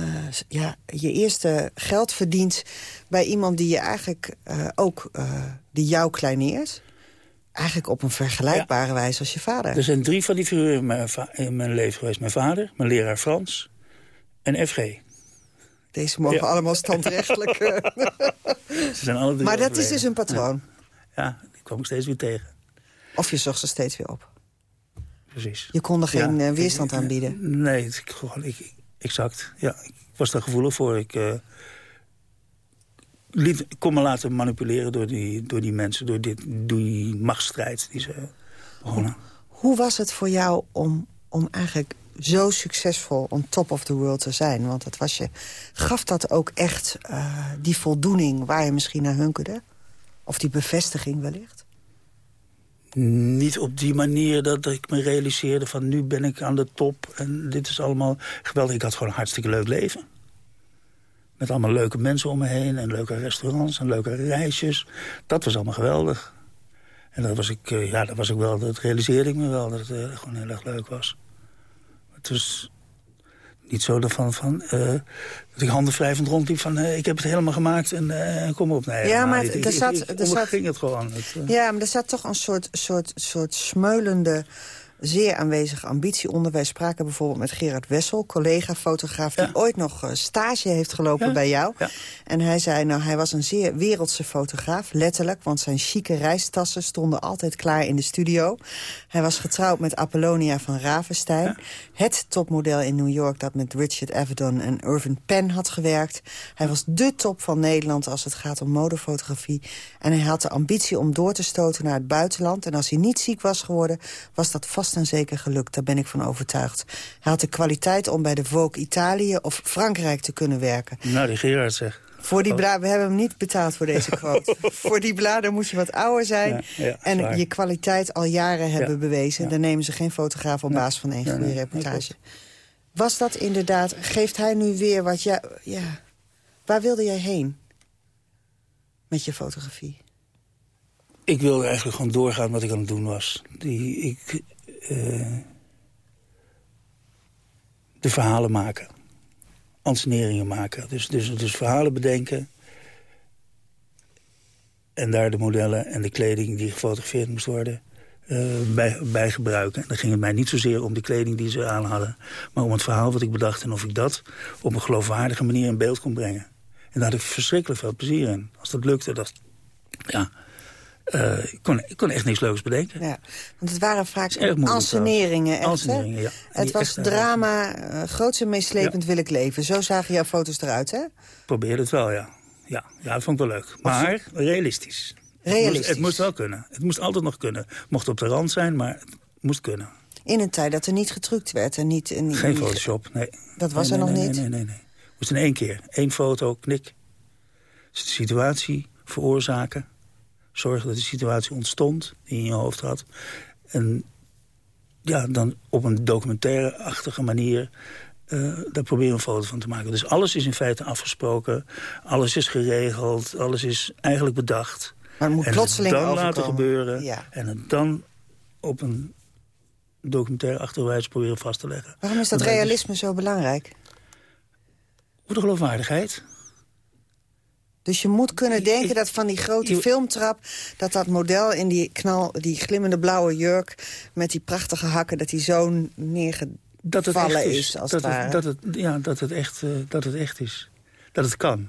[SPEAKER 11] ja, je eerste geld verdient... bij iemand die je eigenlijk uh, ook... Uh, die jou kleineert. Eigenlijk op een vergelijkbare ja. wijze als je vader.
[SPEAKER 12] Er zijn drie van die figuren in mijn, in mijn leven geweest. Mijn vader, mijn leraar Frans en FG.
[SPEAKER 11] Deze mogen ja. allemaal standrechtelijk.
[SPEAKER 12] ze zijn alle drie
[SPEAKER 11] maar dat is dus een patroon.
[SPEAKER 12] Ja. ja, die kwam ik steeds weer tegen.
[SPEAKER 11] Of je zocht ze steeds weer op.
[SPEAKER 12] Precies.
[SPEAKER 11] Je kon er geen ja, weerstand aan bieden?
[SPEAKER 12] Nee, ik, gewoon, ik, exact. Ja, ik was daar gevoelig voor. Ik, uh, liet, kon me laten manipuleren door die, door die mensen, door, dit, door die machtsstrijd die ze begonnen.
[SPEAKER 11] Hoe, hoe was het voor jou om, om eigenlijk zo succesvol on top of the world te zijn? Want dat was je, gaf dat ook echt uh, die voldoening waar je misschien naar hunkerde? Of die bevestiging wellicht?
[SPEAKER 12] Niet op die manier dat ik me realiseerde van nu ben ik aan de top. En dit is allemaal geweldig. Ik had gewoon een hartstikke leuk leven. Met allemaal leuke mensen om me heen. En leuke restaurants en leuke reisjes. Dat was allemaal geweldig. En dat was ik, uh, ja, dat was ik wel, dat realiseerde ik me wel. Dat het uh, gewoon heel erg leuk was. Het was niet zo van, van uh, dat ik handen wrijvend rondliep van uh, ik heb het helemaal gemaakt en uh, kom op. Nee,
[SPEAKER 11] ja, maar
[SPEAKER 12] ik,
[SPEAKER 11] er zat,
[SPEAKER 12] ik, ik,
[SPEAKER 11] er zat,
[SPEAKER 12] ging het gewoon. Het,
[SPEAKER 11] ja, maar er zat toch een soort, soort, soort smeulende zeer aanwezige ambitie onder. Wij spraken bijvoorbeeld met Gerard Wessel, collega-fotograaf... die ja. ooit nog stage heeft gelopen
[SPEAKER 12] ja.
[SPEAKER 11] bij jou.
[SPEAKER 12] Ja.
[SPEAKER 11] En hij zei, nou, hij was een zeer wereldse fotograaf, letterlijk... want zijn chique reistassen stonden altijd klaar in de studio. Hij was getrouwd met Apollonia van Ravenstein. Het topmodel in New York dat met Richard Avedon en Irvin Penn had gewerkt. Hij was dé top van Nederland als het gaat om modefotografie. En hij had de ambitie om door te stoten naar het buitenland. En als hij niet ziek was geworden, was dat vast en zeker gelukt. Daar ben ik van overtuigd. Hij had de kwaliteit om bij de Vogue Italië of Frankrijk te kunnen werken.
[SPEAKER 12] Nou, die Gerard zegt.
[SPEAKER 11] Voor die bladen, we hebben hem niet betaald voor deze quote. voor die bladen moet je wat ouder zijn.
[SPEAKER 12] Ja, ja,
[SPEAKER 11] en je kwaliteit al jaren hebben
[SPEAKER 12] Ja,
[SPEAKER 11] bewezen. Dan nemen ze geen fotograaf op basis van één goede reportage. Was dat inderdaad, geeft hij nu weer wat jij... Ja, waar wilde jij heen met je fotografie?
[SPEAKER 12] Ik wilde eigenlijk gewoon doorgaan wat ik aan het doen was. Die, ik, de verhalen maken. Anseneringen maken. Dus, dus, dus verhalen bedenken. En daar de modellen en de kleding die gefotografeerd moest worden... Uh, bij, bij gebruiken. En dan ging het mij niet zozeer om de kleding die ze aan hadden... maar om het verhaal wat ik bedacht en of ik dat op een geloofwaardige manier in beeld kon brengen. En daar had ik verschrikkelijk veel plezier in. Als dat lukte, dat, ja, uh, ik, kon, ik kon echt niks leuks bedenken.
[SPEAKER 11] Ja, want het waren vaak anseneringen.
[SPEAKER 12] Anseneringen, ja.
[SPEAKER 11] Het was drama, uh, groots en meeslepend ja. wil ik leven. Zo zagen jouw foto's eruit, hè?
[SPEAKER 12] Probeerde het wel, ja. Ja, ja dat vond ik wel leuk. Maar realistisch.
[SPEAKER 11] Realistisch.
[SPEAKER 12] Het moest, het moest wel kunnen. Het moest altijd nog kunnen. Mocht op de rand zijn, maar het moest kunnen.
[SPEAKER 11] In een tijd dat er niet getrukt werd en niet... En niet
[SPEAKER 12] Geen Photoshop, nee.
[SPEAKER 11] Dat was
[SPEAKER 12] nee,
[SPEAKER 11] er
[SPEAKER 12] nee,
[SPEAKER 11] nog
[SPEAKER 12] nee,
[SPEAKER 11] niet?
[SPEAKER 12] Nee, nee, nee. Het moest in één keer. Eén foto, knik. De situatie veroorzaken. Zorgen dat de situatie ontstond die je in je hoofd had. En ja, dan op een documentaire-achtige manier... Uh, daar probeer je een foto van te maken. Dus alles is in feite afgesproken. Alles is geregeld. Alles is eigenlijk bedacht.
[SPEAKER 11] Maar het moet
[SPEAKER 12] en
[SPEAKER 11] plotseling
[SPEAKER 12] het dan
[SPEAKER 11] overkomen.
[SPEAKER 12] laten gebeuren.
[SPEAKER 11] Ja.
[SPEAKER 12] En het dan op een documentaire wijze proberen vast te leggen.
[SPEAKER 11] Waarom is dat
[SPEAKER 12] Want
[SPEAKER 11] realisme zo belangrijk?
[SPEAKER 12] Voor de geloofwaardigheid.
[SPEAKER 11] Dus je moet kunnen denken dat van die grote filmtrap... dat dat model in die knal, die glimmende blauwe jurk... met die prachtige hakken, dat die zo neergevallen
[SPEAKER 12] dat het echt is,
[SPEAKER 11] is als
[SPEAKER 12] dat
[SPEAKER 11] het ware.
[SPEAKER 12] Dat, het, ja, dat, het echt, uh, dat het echt is. Dat het kan.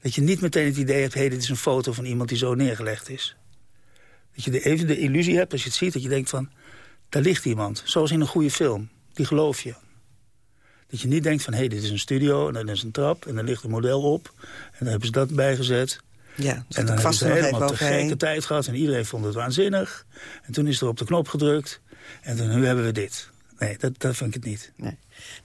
[SPEAKER 12] Dat je niet meteen het idee hebt... hé, hey, dit is een foto van iemand die zo neergelegd is. Dat je de, even de illusie hebt als je het ziet... dat je denkt van, daar ligt iemand. Zoals in een goede film. Die geloof je. Dat je niet denkt van, hé, hey, dit is een studio en dan is een trap... en dan ligt een model op en dan hebben ze dat bijgezet.
[SPEAKER 11] Ja, dus
[SPEAKER 12] en dan
[SPEAKER 11] vast
[SPEAKER 12] hebben ze helemaal te gekke tijd gehad en iedereen vond het waanzinnig. En toen is er op de knop gedrukt en toen, nu hebben we dit. Nee, dat, dat vind ik het niet.
[SPEAKER 11] Nee.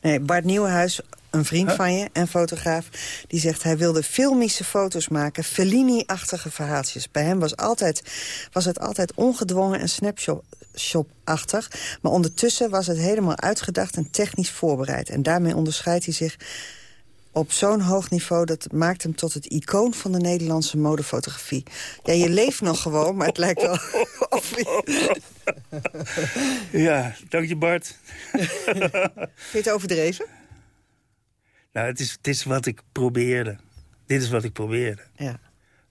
[SPEAKER 11] nee, Bart Nieuwenhuis, een vriend
[SPEAKER 12] Huh?
[SPEAKER 11] van je en fotograaf... die zegt hij wilde filmische foto's maken, Fellini-achtige verhaaltjes. Bij hem was, altijd, was het altijd ongedwongen en snapshot-achtig... maar ondertussen was het helemaal uitgedacht en technisch voorbereid. En daarmee onderscheidt hij zich op zo'n hoog niveau... dat het maakt hem tot het icoon van de Nederlandse modefotografie. Ja, je leeft nog gewoon, maar het lijkt wel...
[SPEAKER 12] Ja, dank je Bart.
[SPEAKER 11] Vind je het overdreven?
[SPEAKER 12] Nou, het is, het is wat ik probeerde. Dit is wat ik probeerde.
[SPEAKER 11] Ja.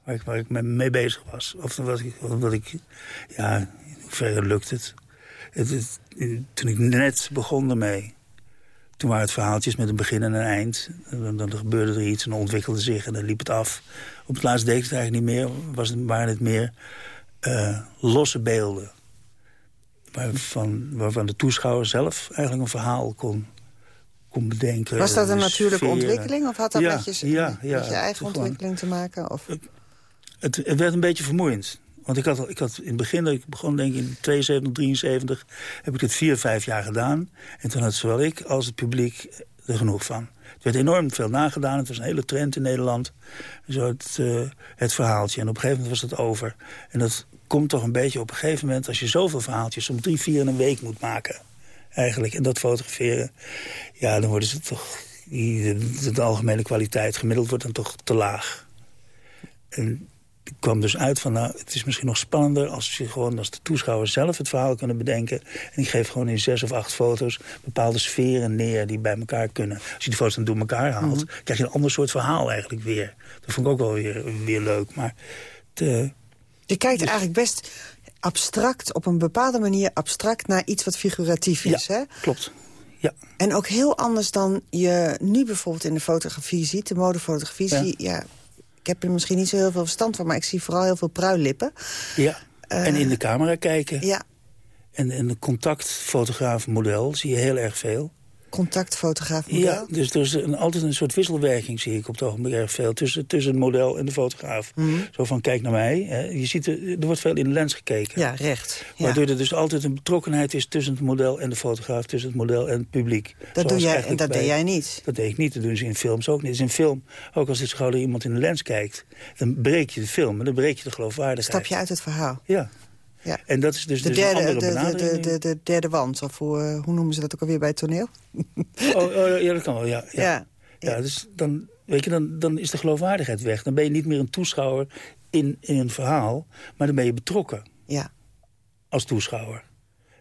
[SPEAKER 12] Waar ik, waar ik mee- mee bezig was. Of wat ik, wat ik ja, hoeverre lukt het. het, het- toen ik net begon ermee... toen waren het verhaaltjes met een begin en een eind. Dan, dan gebeurde er iets en ontwikkelde zich en dan liep het af. Op het laatst deed ik het eigenlijk niet meer. Was het, waren het meer eh, losse beelden. Waarvan, waarvan de toeschouwer zelf eigenlijk een verhaal kon, kon bedenken.
[SPEAKER 11] Was dat een natuurlijke ontwikkeling? Of had dat
[SPEAKER 12] Ja,
[SPEAKER 11] met, je,
[SPEAKER 12] ja, ja,
[SPEAKER 11] met je eigen ontwikkeling te maken? Of?
[SPEAKER 12] Het, het werd een beetje vermoeiend. Want ik had, ik had in het begin, dat ik begon denk ik in 72, 73... heb ik dit vier, vijf jaar gedaan. En toen had zowel ik als het publiek er genoeg van. Het werd enorm veel nagedaan. Het was een hele trend in Nederland. Zo het, eh, het verhaaltje. En op een gegeven moment was het over. En dat komt toch een beetje op een gegeven moment... als je zoveel verhaaltjes om drie, vier in een week moet maken... eigenlijk, en dat fotograferen... ja, dan worden ze toch... De, de algemene kwaliteit gemiddeld wordt dan toch te laag. En ik kwam dus uit van, nou, het is misschien nog spannender... als, je gewoon, als de toeschouwers zelf het verhaal kunnen bedenken. En ik geef gewoon in zes of acht foto's bepaalde sferen neer... die bij elkaar kunnen. Als je die foto's dan door elkaar haalt... krijg je een ander soort verhaal eigenlijk weer. Dat vond ik ook wel weer, weer leuk. Maar
[SPEAKER 11] Je kijkt eigenlijk best abstract, op een bepaalde manier abstract... naar iets wat figuratief is, hè?
[SPEAKER 12] klopt. Ja.
[SPEAKER 11] En ook heel anders dan je nu bijvoorbeeld in de fotografie ziet. De modefotografie
[SPEAKER 12] Ja.
[SPEAKER 11] ja, ik heb er misschien niet zo heel veel verstand van... maar ik zie vooral heel veel pruilippen.
[SPEAKER 12] ja. en in de camera kijken.
[SPEAKER 11] Ja,
[SPEAKER 12] En, en de contactfotograaf-model zie je heel erg veel.
[SPEAKER 11] Contactfotograaf model.
[SPEAKER 12] Ja, dus er is een, altijd een soort wisselwerking, zie ik op het ogenblik erg veel... tussen, tussen het model en de fotograaf.
[SPEAKER 11] Mhm.
[SPEAKER 12] Zo van, kijk naar mij. Hè. Je ziet, er, er wordt veel in de lens gekeken.
[SPEAKER 11] Ja, recht. Ja.
[SPEAKER 12] Waardoor er dus altijd een betrokkenheid is tussen het model en de fotograaf... tussen het model en het publiek.
[SPEAKER 11] Dat,
[SPEAKER 12] Zoals
[SPEAKER 11] doe jij, en dat
[SPEAKER 12] bij-
[SPEAKER 11] deed jij niet.
[SPEAKER 12] Dat deed ik niet, dat doen ze in films ook niet. Het in film, ook als dit schouder iemand in de lens kijkt... dan breek je de film en dan breek je de geloofwaardigheid.
[SPEAKER 11] Stap je uit het verhaal.
[SPEAKER 12] Ja.
[SPEAKER 11] Ja.
[SPEAKER 12] En dat is dus,
[SPEAKER 11] De
[SPEAKER 12] dus
[SPEAKER 11] derde,
[SPEAKER 12] een
[SPEAKER 11] de,
[SPEAKER 12] andere
[SPEAKER 11] de, de, de, de derde wand, of hoe, eh, hoe noemen ze dat ook alweer bij het toneel?
[SPEAKER 12] Oh, oh, ja, dat kan wel, ja. Ja,
[SPEAKER 11] Ja.
[SPEAKER 12] ja. dus dan, weet je, dan, dan is de geloofwaardigheid weg. Dan ben je niet meer een toeschouwer in, in een verhaal, maar dan ben je betrokken
[SPEAKER 11] Ja.
[SPEAKER 12] als toeschouwer.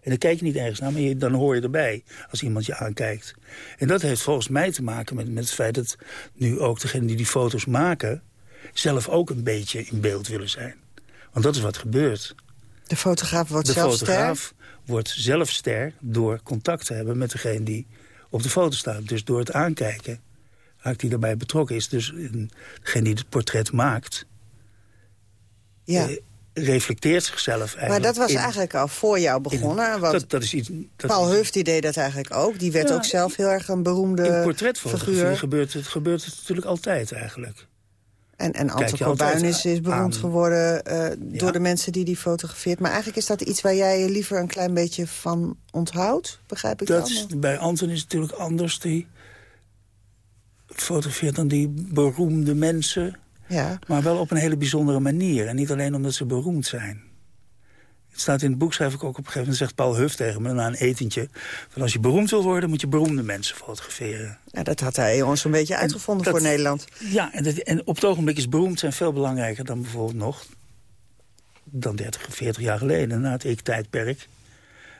[SPEAKER 12] En dan kijk je niet ergens naar, maar je, dan hoor je erbij als iemand je aankijkt. En dat heeft volgens mij te maken met, met het feit dat nu ook degenen die die foto's maken... zelf ook een beetje in beeld willen zijn. Want dat is wat gebeurt.
[SPEAKER 11] De fotograaf wordt
[SPEAKER 12] de
[SPEAKER 11] zelf
[SPEAKER 12] fotograaf wordt zelf ster door contact te hebben met degene die op de foto staat. Dus door het aankijken raakt hij daarbij betrokken. Is dus degene die het portret maakt...
[SPEAKER 11] Ja.
[SPEAKER 12] Eh, reflecteert zichzelf eigenlijk.
[SPEAKER 11] Maar dat was
[SPEAKER 12] in-
[SPEAKER 11] eigenlijk al voor jou begonnen.
[SPEAKER 12] in- dat, dat is iets... Dat
[SPEAKER 11] Paul Huft die deed dat eigenlijk ook. Die werd
[SPEAKER 12] Ja,
[SPEAKER 11] ook zelf heel erg een beroemde
[SPEAKER 12] in portretfotografie
[SPEAKER 11] figuur.
[SPEAKER 12] gebeurt het, gebeurt het natuurlijk altijd eigenlijk.
[SPEAKER 11] En, en Anton Corbijn is, is beroemd
[SPEAKER 12] aan.
[SPEAKER 11] geworden eh, door de mensen die die fotografeert. Maar eigenlijk is dat iets waar jij je liever een klein beetje van onthoudt, begrijp ik
[SPEAKER 12] Dat
[SPEAKER 11] dan?
[SPEAKER 12] is, bij Anton is het natuurlijk anders. Die fotografeert dan die beroemde mensen.
[SPEAKER 11] Ja.
[SPEAKER 12] Maar wel op een hele bijzondere manier. En niet alleen omdat ze beroemd zijn. Het staat in het boek, schrijf ik ook op een gegeven moment... zegt Paul Huff tegen me na een etentje... van als je beroemd wil worden, moet je beroemde mensen fotograferen.
[SPEAKER 11] Ja, dat had hij ons een beetje uitgevonden
[SPEAKER 12] dat-
[SPEAKER 11] voor Nederland.
[SPEAKER 12] Ja, en, dat, en op het ogenblik is beroemd zijn veel belangrijker dan bijvoorbeeld nog... dan 30 of 40 jaar geleden, na het ik-tijdperk.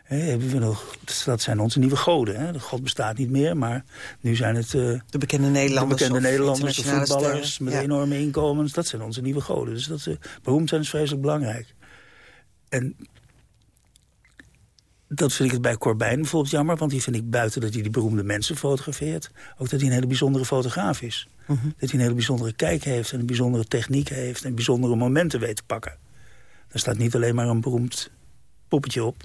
[SPEAKER 12] Hebben we nog, dat zijn onze nieuwe goden. Hè. De God bestaat niet meer, maar nu zijn het... eh,
[SPEAKER 11] De bekende Nederlanders
[SPEAKER 12] de bekende Nederlanders, de voetballers
[SPEAKER 11] sterren,
[SPEAKER 12] met
[SPEAKER 11] ja.
[SPEAKER 12] enorme inkomens. Dat zijn onze nieuwe goden. Dus dat ze beroemd zijn is vreselijk belangrijk. En dat vind ik het bij Corbijn bijvoorbeeld jammer. Want die vind ik buiten dat hij die beroemde mensen fotografeert... ook dat hij een hele bijzondere fotograaf is.
[SPEAKER 11] Mhm.
[SPEAKER 12] Dat hij een hele bijzondere kijk heeft en een bijzondere techniek heeft... en bijzondere momenten weet te pakken. Daar staat niet alleen maar een beroemd poppetje op.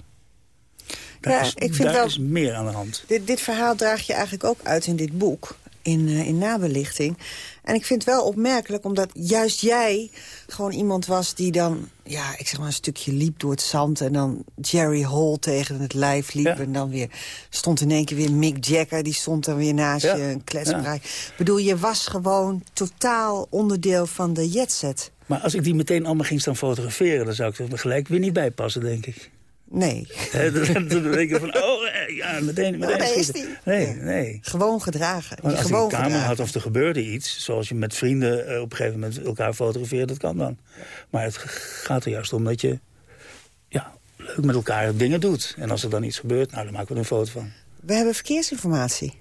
[SPEAKER 12] Daar,
[SPEAKER 11] Ja,
[SPEAKER 12] is,
[SPEAKER 11] ik vind
[SPEAKER 12] daar
[SPEAKER 11] wel-
[SPEAKER 12] is meer aan de hand.
[SPEAKER 11] Dit, dit verhaal draag je eigenlijk ook uit in dit boek, in, eh, in nabelichting. En ik vind het wel opmerkelijk, omdat juist jij gewoon iemand was... die dan, ja, ik zeg maar een stukje liep door het zand... en dan Jerry Hall tegen het lijf liep... en dan weer stond in één keer weer Mick Jagger... die stond dan weer naast
[SPEAKER 12] Ja.
[SPEAKER 11] je, een kletspraak. Ik bedoel, je was gewoon totaal onderdeel van de jetset.
[SPEAKER 12] Maar als ik die meteen allemaal ging staan fotograferen... dan zou ik er gelijk weer niet bij passen, denk ik.
[SPEAKER 11] Nee.
[SPEAKER 12] Dan denk ik van, oh, eh, ja, meteen, meteen
[SPEAKER 11] is die.
[SPEAKER 12] Nee, nee.
[SPEAKER 11] Gewoon gedragen. Je
[SPEAKER 12] als
[SPEAKER 11] gewoon
[SPEAKER 12] een camera
[SPEAKER 11] gedragen.
[SPEAKER 12] had of er gebeurde iets... zoals je met vrienden eh, op een gegeven moment elkaar fotografeert... dat kan dan. Maar het gaat er juist om dat je ja, leuk met elkaar dingen doet. En als er dan iets gebeurt, nou, dan maken we er een foto van.
[SPEAKER 11] We hebben verkeersinformatie.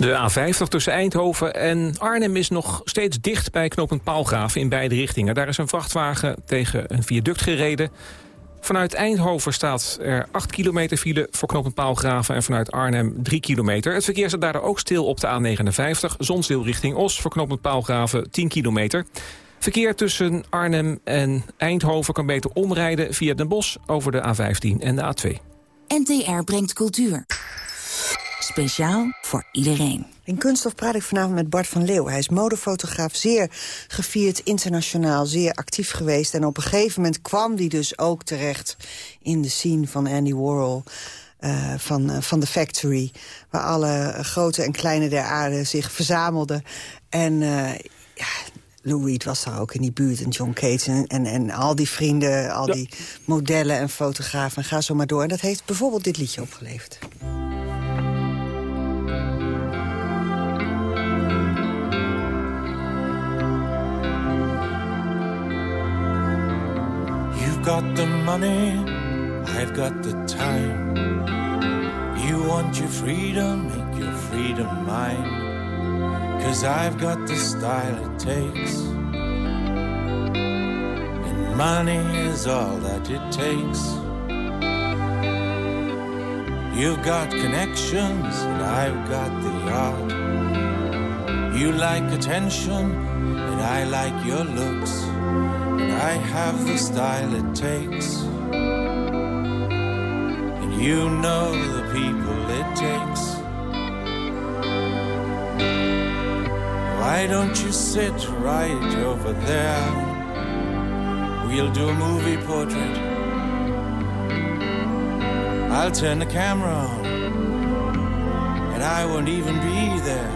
[SPEAKER 13] De A50 tussen Eindhoven en Arnhem is nog steeds dicht bij knooppunt Paalgraven in beide richtingen. Daar is een vrachtwagen tegen een viaduct gereden. Vanuit Eindhoven staat er 8 kilometer file voor knooppunt Paalgraven... en vanuit Arnhem 3 kilometer. Het verkeer staat daardoor ook stil op de A59. Zonsdeel richting Os voor knooppunt Paalgraven 10 kilometer. Verkeer tussen Arnhem en Eindhoven kan beter omrijden via Den Bosch... over de A15 en de A2.
[SPEAKER 14] NTR brengt cultuur. Speciaal voor iedereen.
[SPEAKER 11] In Kunststof praat ik vanavond met Bart van Leeuw. Hij is modefotograaf, zeer gevierd internationaal, zeer actief geweest. En op een gegeven moment kwam hij dus ook terecht in de scene van Andy Warhol... eh, van, eh, van The Factory, waar alle grote en kleine der aarde zich verzamelden. En eh, ja, Lou Reed was daar ook in die buurt en John Cates en, en, en al die vrienden, al die modellen en fotografen. En ga zo maar door. En dat heeft bijvoorbeeld dit liedje opgeleverd.
[SPEAKER 15] You've got the money, I've got the time. You want your freedom, make your freedom mine. Cause I've got the style it takes. And money is all that it takes. You've got connections, and I've got the art. You like attention, and I like your looks. I have the style it takes. And you know the people it takes. Why don't you sit right over there? We'll do a movie portrait. I'll turn the camera on, and I won't even be there.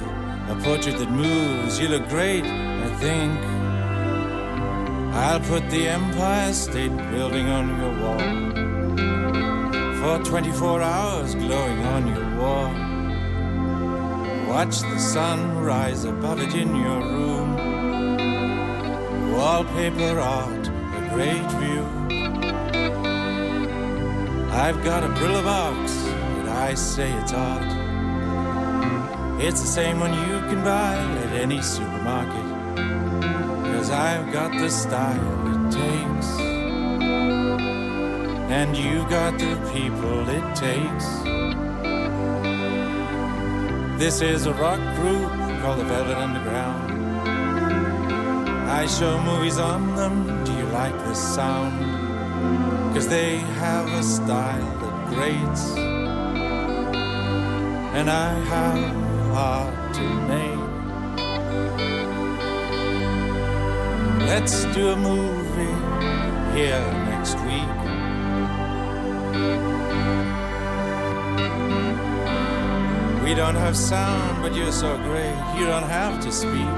[SPEAKER 15] A portrait that moves, you look great, I think. I'll put the Empire State Building on your wall. For 24 hours glowing on your wall. Watch the sun rise above it in your room. Wallpaper art, a great view. I've got a Brillo box, and I say it's art. It's the same one you can buy at any supermarket. I've got the style it takes. And you've got the people it takes. This is a rock group called the Velvet Underground. I show movies on them. Do you like the sound? Cause they have a style that grates. And I have a art to make. Let's do a movie here next week. We don't have sound, but you're so great, you don't have to speak.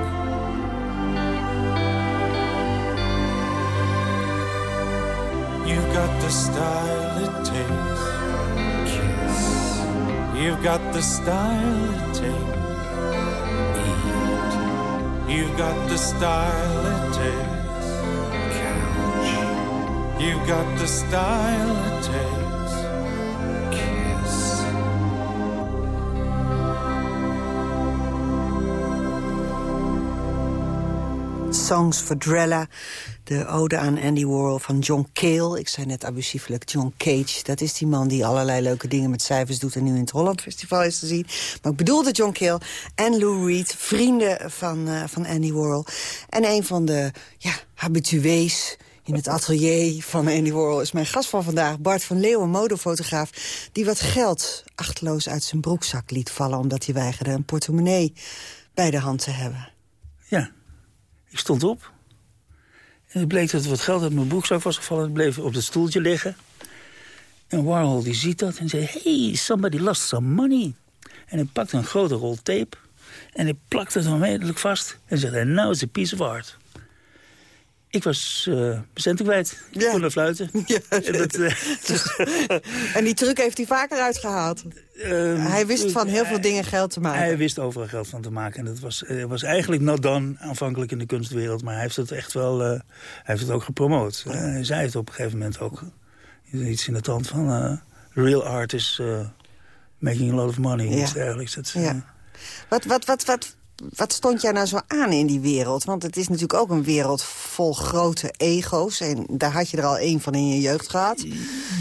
[SPEAKER 15] You've got the style it takes. Kiss. You've got the style it takes. Eat. You've got the style You've got the style it takes. Kiss.
[SPEAKER 11] Songs for Drella. De ode aan Andy Warhol van John Cale. Ik zei net abusieflijk John Cage. Dat is die man die allerlei leuke dingen met cijfers doet... en nu in het Holland Festival is te zien. Maar ik bedoelde John Cale en Lou Reed. Vrienden van, uh, van Andy Warhol. En een van de ja, habitués in het atelier van Andy Warhol is mijn gast van vandaag. Bart van Leeuwen, modefotograaf. Die wat geld achterloos uit zijn broekzak liet vallen... omdat hij weigerde een portemonnee bij de hand te hebben.
[SPEAKER 12] Ja, ik stond op. En het bleek dat er wat geld uit mijn broekzak was gevallen. Het bleef op het stoeltje liggen. En Warhol die ziet dat en zei... Hey, somebody lost some money. En hij pakte een grote rol tape. En hij plakte het onmiddellijk vast. En zei, now it's a piece of art. Ik was uh, centen kwijt. Ik
[SPEAKER 11] Ja.
[SPEAKER 12] kon naar fluiten.
[SPEAKER 11] Ja.
[SPEAKER 12] En, dat, eh,
[SPEAKER 11] En die truc heeft hij vaker uitgehaald.
[SPEAKER 12] Ehm,
[SPEAKER 11] hij wist van heel veel dingen geld te maken.
[SPEAKER 12] Hij wist overal geld van te maken. En dat was, eh, was eigenlijk not done aanvankelijk in de kunstwereld. Maar hij heeft het echt wel hij heeft het ook gepromoot. Hij zei het op een gegeven moment ook. Iets in de trant van... real art is making a lot of money.
[SPEAKER 11] Ja.
[SPEAKER 12] Iets dergelijks. Dat,
[SPEAKER 11] Wat, wat, wat, wat, wat stond jij nou zo aan in die wereld? Want het is natuurlijk ook een wereld vol grote ego's. En daar had je er al één van in je jeugd gehad.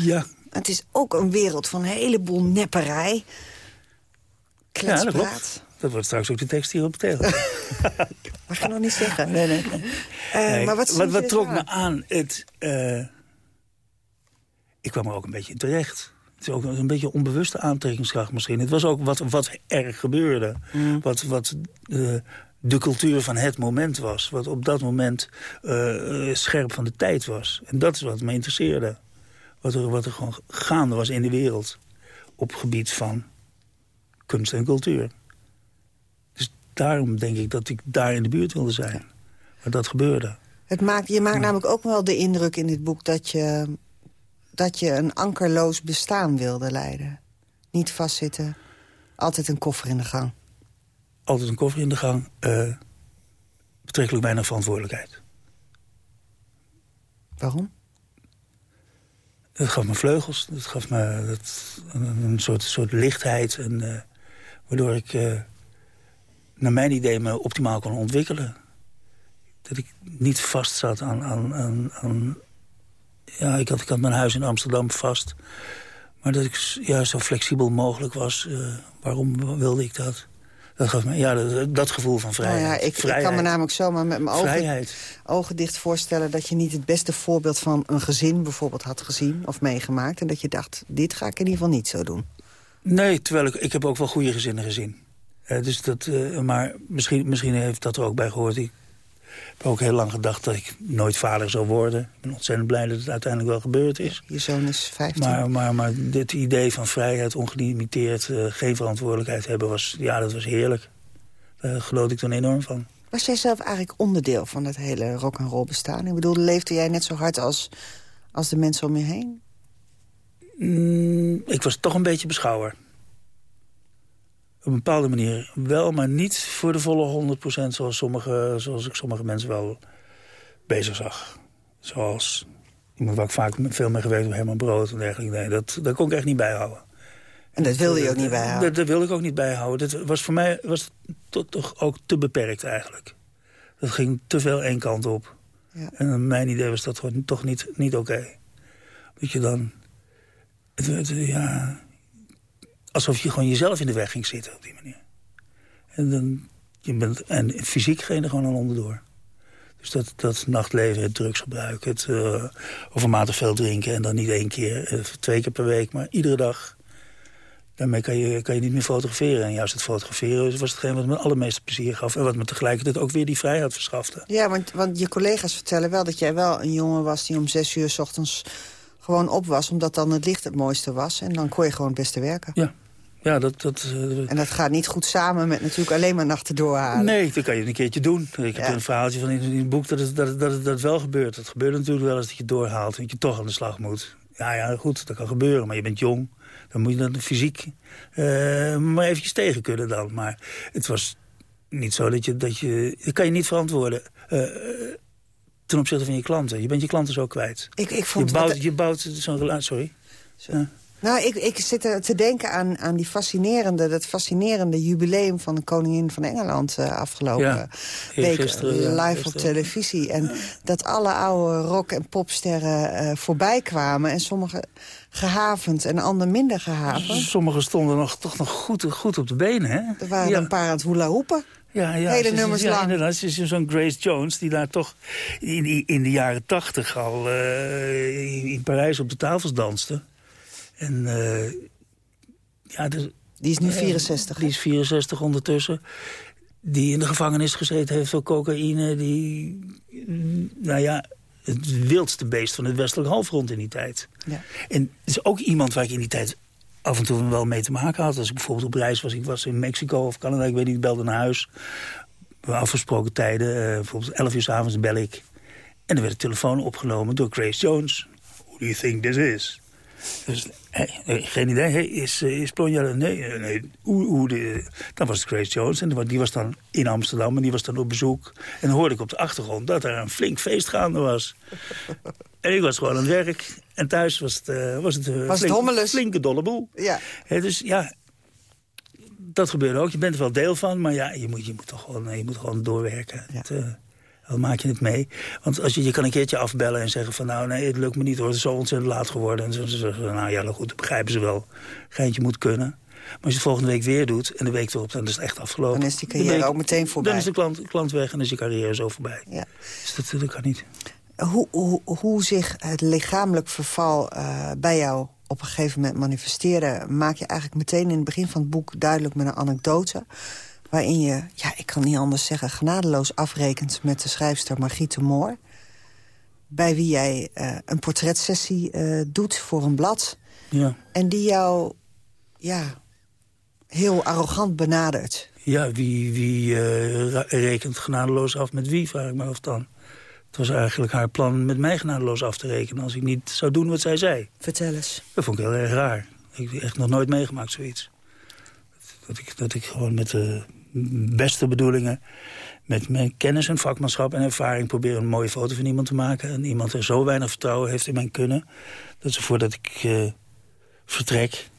[SPEAKER 12] Ja.
[SPEAKER 11] Het is ook een wereld van een heleboel nepperij.
[SPEAKER 12] ja, dat
[SPEAKER 11] Kletspraat.
[SPEAKER 12] klopt. Dat wordt straks ook de tekst hier op de tegel.
[SPEAKER 11] Mag je nog niet zeggen.
[SPEAKER 12] Nee, nee, nee.
[SPEAKER 11] Eh,
[SPEAKER 12] Nee,
[SPEAKER 11] maar wat,
[SPEAKER 12] wat, trok me aan? Het, eh, ik kwam er ook een beetje in terecht. Is ook een beetje onbewuste aantrekkingskracht misschien. Het was ook wat, wat er gebeurde.
[SPEAKER 11] Mm.
[SPEAKER 12] Wat, wat eh, de cultuur van het moment was. Wat op dat moment eh, scherp van de tijd was. En dat is wat me interesseerde. Wat er, wat er gewoon gaande was in de wereld. Op gebied van kunst en cultuur. Dus daarom denk ik dat ik daar in de buurt wilde zijn. Waar dat gebeurde.
[SPEAKER 11] Het maakt, je maakt namelijk ook wel de indruk in dit boek... dat je, dat je een ankerloos bestaan wilde leiden. Niet vastzitten. Altijd een koffer in de gang.
[SPEAKER 12] Altijd een koffer in de gang. eh, betrekkelijk weinig verantwoordelijkheid.
[SPEAKER 11] Waarom?
[SPEAKER 12] Het gaf me vleugels. Het gaf me dat, een, een soort, soort lichtheid. En, eh, waardoor ik, eh, naar mijn idee, me optimaal kon ontwikkelen. Dat ik niet vast zat aan... aan, aan, aan- ja, ik had, ik had mijn huis in Amsterdam vast. Maar dat ik ja, zo flexibel mogelijk was. eh, waarom wilde ik dat? Dat gaf me ja, dat, dat gevoel van vrijheid.
[SPEAKER 11] Nou ja, ik, ik
[SPEAKER 12] vrijheid.
[SPEAKER 11] kan me namelijk zomaar met mijn ogen,
[SPEAKER 12] Vrijheid.
[SPEAKER 11] ogen dicht voorstellen... dat je niet het beste voorbeeld van een gezin bijvoorbeeld had gezien of meegemaakt. En dat je dacht, dit ga ik in ieder geval niet zo doen.
[SPEAKER 12] Nee, terwijl ik, ik heb ook wel goede gezinnen gezien. Eh, dus dat, eh, maar misschien, misschien heeft dat er ook bij gehoord. Ik heb ook heel lang gedacht dat ik nooit vader zou worden. Ik ben ontzettend blij dat het uiteindelijk wel gebeurd is.
[SPEAKER 11] Je zoon is 15.
[SPEAKER 12] Maar, maar, maar dit idee van vrijheid, ongelimiteerd, eh, geen verantwoordelijkheid hebben... Was, ja, dat was heerlijk. Daar genoot ik toen enorm van.
[SPEAKER 11] Was jij zelf eigenlijk onderdeel van het hele rock'n'roll bestaan? Ik bedoel, leefde jij net zo hard als, als de mensen om je heen?
[SPEAKER 12] Mm, ik was toch een beetje beschouwer. Op een bepaalde manier wel, maar niet voor de volle 100% zoals, sommige, zoals ik sommige mensen wel bezig zag. Zoals Iemand waar ik vaak veel mee gewerkt heb, Herman Brood en dergelijke. Nee, dat, dat kon ik echt niet bijhouden.
[SPEAKER 11] En dat wilde je ook niet bijhouden?
[SPEAKER 12] Dat, dat wilde ik ook niet bijhouden. Dat was voor mij was toch ook te beperkt eigenlijk. Dat ging te veel één kant op. Ja. En mijn idee was dat gewoon toch niet, niet oké. Okay. Dat je dan... Het, het, ja, alsof je gewoon jezelf in de weg ging zitten op die manier. En, dan, je bent, en fysiek ging er gewoon aan onderdoor. Dus dat, dat nachtleven, het drugsgebruik, het uh, overmatig veel drinken... en dan niet één keer, uh, twee keer per week, maar iedere dag... daarmee kan je, kan je niet meer fotograferen. En juist het fotograferen was hetgeen wat me het allermeeste plezier gaf... en wat me tegelijkertijd ook weer die vrijheid verschafte.
[SPEAKER 11] Ja, want, want je collega's vertellen wel dat jij wel een jongen was... die om zes uur s ochtends gewoon op was, omdat dan het licht het mooiste was. En dan kon je gewoon het beste werken.
[SPEAKER 12] Ja, ja, dat, dat, uh,
[SPEAKER 11] en dat gaat niet goed samen met natuurlijk alleen maar nachten doorhalen.
[SPEAKER 12] Nee, dat kan je een keertje doen. Ik heb een verhaaltje van in, in het boek dat het, dat, dat, dat wel gebeurt. Dat gebeurt natuurlijk wel eens dat je doorhaalt en dat je toch aan de slag moet. Ja, ja, goed, dat kan gebeuren, maar je bent jong. Dan moet je dan fysiek uh, maar eventjes tegen kunnen dan. Maar het was niet zo dat je... Dat, je, dat kan je niet verantwoorden uh, ten opzichte van je klanten. Je bent je klanten zo kwijt.
[SPEAKER 11] Ik, ik vond
[SPEAKER 12] je, bouwt, je bouwt zo'n relatie... Sorry.
[SPEAKER 11] Ja. Nou, ik, ik zit te denken aan, aan die fascinerende, dat fascinerende jubileum van de koningin van Engeland uh, afgelopen
[SPEAKER 12] ja,
[SPEAKER 11] week
[SPEAKER 12] gisteren, ja,
[SPEAKER 11] live
[SPEAKER 12] gisteren.
[SPEAKER 11] op televisie. En dat alle oude rock- en popsterren uh, voorbij kwamen. En sommige gehavend en ander minder gehavend.
[SPEAKER 12] Sommigen stonden nog, toch nog goed, goed op de benen, hè?
[SPEAKER 11] Er waren
[SPEAKER 12] ja.
[SPEAKER 11] een paar aan het hula hoepen.
[SPEAKER 12] Ja, ja,
[SPEAKER 11] Hele nummers
[SPEAKER 12] ja,
[SPEAKER 11] lang.
[SPEAKER 12] Inderdaad, ze is zo'n Grace Jones die daar toch in, in de jaren tachtig al uh, in Parijs op de tafels danste. En uh, ja, dus,
[SPEAKER 11] die is nu 64.
[SPEAKER 12] Uh, die is 64 ondertussen. Die in de gevangenis gezeten heeft voor cocaïne. Die, nou ja, het wildste beest van het westelijk halfrond in die tijd.
[SPEAKER 11] Ja.
[SPEAKER 12] En het is ook iemand waar ik in die tijd af en toe wel mee te maken had. Als ik bijvoorbeeld op reis was, ik was in Mexico of Canada, ik weet niet, ik belde naar huis. Afgesproken tijden, uh, bijvoorbeeld 11 uur s avonds bel ik. En dan werd de telefoon opgenomen door Grace Jones. Who do you think this is? Dus geen idee. Hey, is, is Plonja... Nee, nee. Hoe, hoe de, dan was het Grace Jones. En die was dan in Amsterdam en die was dan op bezoek. En dan hoorde ik op de achtergrond dat er een flink feest gaande was. en ik was gewoon aan het werk. En thuis was het, uh, was het, uh,
[SPEAKER 11] was
[SPEAKER 12] flink,
[SPEAKER 11] het
[SPEAKER 12] flinke dolle boel.
[SPEAKER 11] Ja.
[SPEAKER 12] Hey, dus ja, dat gebeurde ook. Je bent er wel deel van, maar ja, je moet, je moet toch gewoon, je moet gewoon doorwerken.
[SPEAKER 11] Ja.
[SPEAKER 12] Het, uh, dan maak je het mee. Want als je, je kan een keertje afbellen en zeggen van... nou, nee, het lukt me niet hoor, het is zo ontzettend laat geworden. En ze zeggen, nou ja, nou goed, dat begrijpen ze wel. Geintje moet kunnen. Maar als je het volgende week weer doet en de week erop... dan is het echt afgelopen.
[SPEAKER 11] Dan is die carrière
[SPEAKER 12] week,
[SPEAKER 11] ook meteen voorbij.
[SPEAKER 12] Dan is de klant, klant weg en is je carrière zo voorbij.
[SPEAKER 11] Ja.
[SPEAKER 12] Dus dat, dat kan niet.
[SPEAKER 11] Hoe, hoe, hoe zich het lichamelijk verval uh, bij jou op een gegeven moment manifesteerde... maak je eigenlijk meteen in het begin van het boek duidelijk met een anekdote waarin je, ja, ik kan niet anders zeggen... genadeloos afrekent met de schrijfster Margriet de Moor... bij wie jij uh, een portretsessie uh, doet voor een blad.
[SPEAKER 12] Ja.
[SPEAKER 11] En die jou, ja, heel arrogant benadert.
[SPEAKER 12] Ja, wie, wie uh, rekent genadeloos af met wie, vraag ik me af dan. Het was eigenlijk haar plan met mij genadeloos af te rekenen... als ik niet zou doen wat zij zei.
[SPEAKER 11] Vertel eens.
[SPEAKER 12] Dat vond ik heel erg raar. Ik heb echt nog nooit meegemaakt, zoiets. Dat ik, dat ik gewoon met de beste bedoelingen... met mijn kennis en vakmanschap en ervaring... probeer een mooie foto van iemand te maken. En iemand er zo weinig vertrouwen heeft in mijn kunnen... dat ze voordat ik uh, vertrek...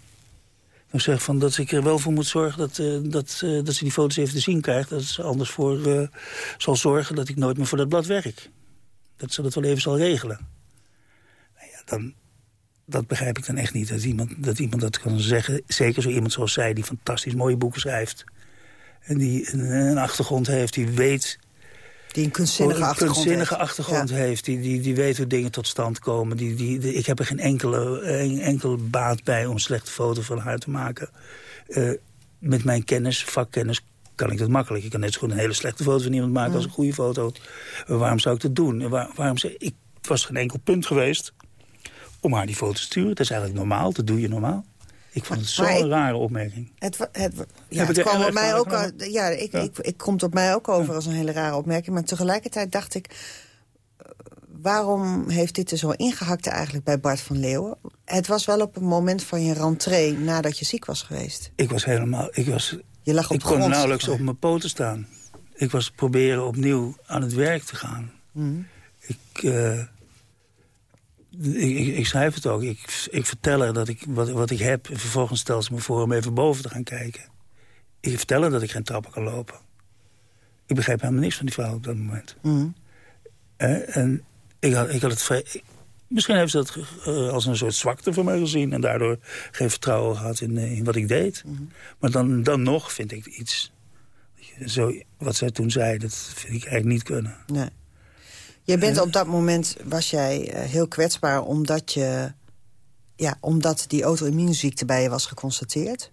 [SPEAKER 12] dan zeg van dat ik er wel voor moet zorgen... dat, uh, dat, uh, dat ze die foto's even te zien krijgt. Dat ze anders voor zal zorgen dat ik nooit meer voor dat blad werk. Dat ze dat wel even zal regelen. Nou ja, dan, dat begrijp ik dan echt niet. Dat iemand, dat iemand dat kan zeggen. Zeker zo iemand zoals zij, die fantastisch mooie boeken schrijft. En die een, achtergrond heeft, die weet...
[SPEAKER 11] Die een kunstzinnige
[SPEAKER 12] een
[SPEAKER 11] achtergrond
[SPEAKER 12] kunstzinnige
[SPEAKER 11] heeft.
[SPEAKER 12] achtergrond
[SPEAKER 11] ja.
[SPEAKER 12] heeft. Die, die, die weet hoe dingen tot stand komen. Die, die, die, ik heb er geen enkele, een, enkele baat bij om slechte foto van haar te maken. Uh, met mijn kennis, vakkennis, kan ik dat makkelijk. Ik kan net zo goed een hele slechte foto van iemand maken
[SPEAKER 11] Mm.
[SPEAKER 12] als een goede foto. Uh, waarom zou ik dat doen? En waar, waarom ze, ik, was geen enkel punt geweest om haar die foto te sturen. Dat is eigenlijk normaal, dat doe je normaal. Ik vond het zo'n rare opmerking.
[SPEAKER 11] Het, het, ja, het kwam op mij ook, al- ja, ik,
[SPEAKER 12] Ja.
[SPEAKER 11] Ik, ik komt op mij ook over als een hele rare opmerking. Maar tegelijkertijd dacht ik... eh, waarom heeft dit er zo ingehakt eigenlijk bij Bart van Leeuwen? Het was wel op het moment van je rentree nadat je ziek was geweest.
[SPEAKER 12] Ik was helemaal... Ik, was,
[SPEAKER 11] Je lag op
[SPEAKER 12] ik
[SPEAKER 11] de
[SPEAKER 12] kon
[SPEAKER 11] grond.
[SPEAKER 12] nauwelijks
[SPEAKER 11] zeg
[SPEAKER 12] op mijn poten staan. Ik was proberen opnieuw aan het werk te gaan.
[SPEAKER 11] Mhm.
[SPEAKER 12] Ik, eh, ik, ik, schrijf het ook. Ik, ik vertel haar dat ik, wat, wat ik heb. En vervolgens stelt ze me voor om even boven te gaan kijken. Ik vertel haar dat ik geen trappen kan lopen. Ik begreep helemaal niks van die vrouw op dat moment.
[SPEAKER 11] Mm.
[SPEAKER 12] en ik had, ik had het vrij... Misschien heeft ze dat uh, als een soort zwakte voor mij gezien... en daardoor geen vertrouwen gehad in, in wat ik deed.
[SPEAKER 11] Mm.
[SPEAKER 12] Maar dan, dan nog vind ik iets... Zo, wat zij toen zei, dat vind ik eigenlijk niet kunnen.
[SPEAKER 11] Nee. Je bent op dat moment, was jij uh, heel kwetsbaar... omdat, je, ja, omdat die auto-immuunziekte bij je was geconstateerd.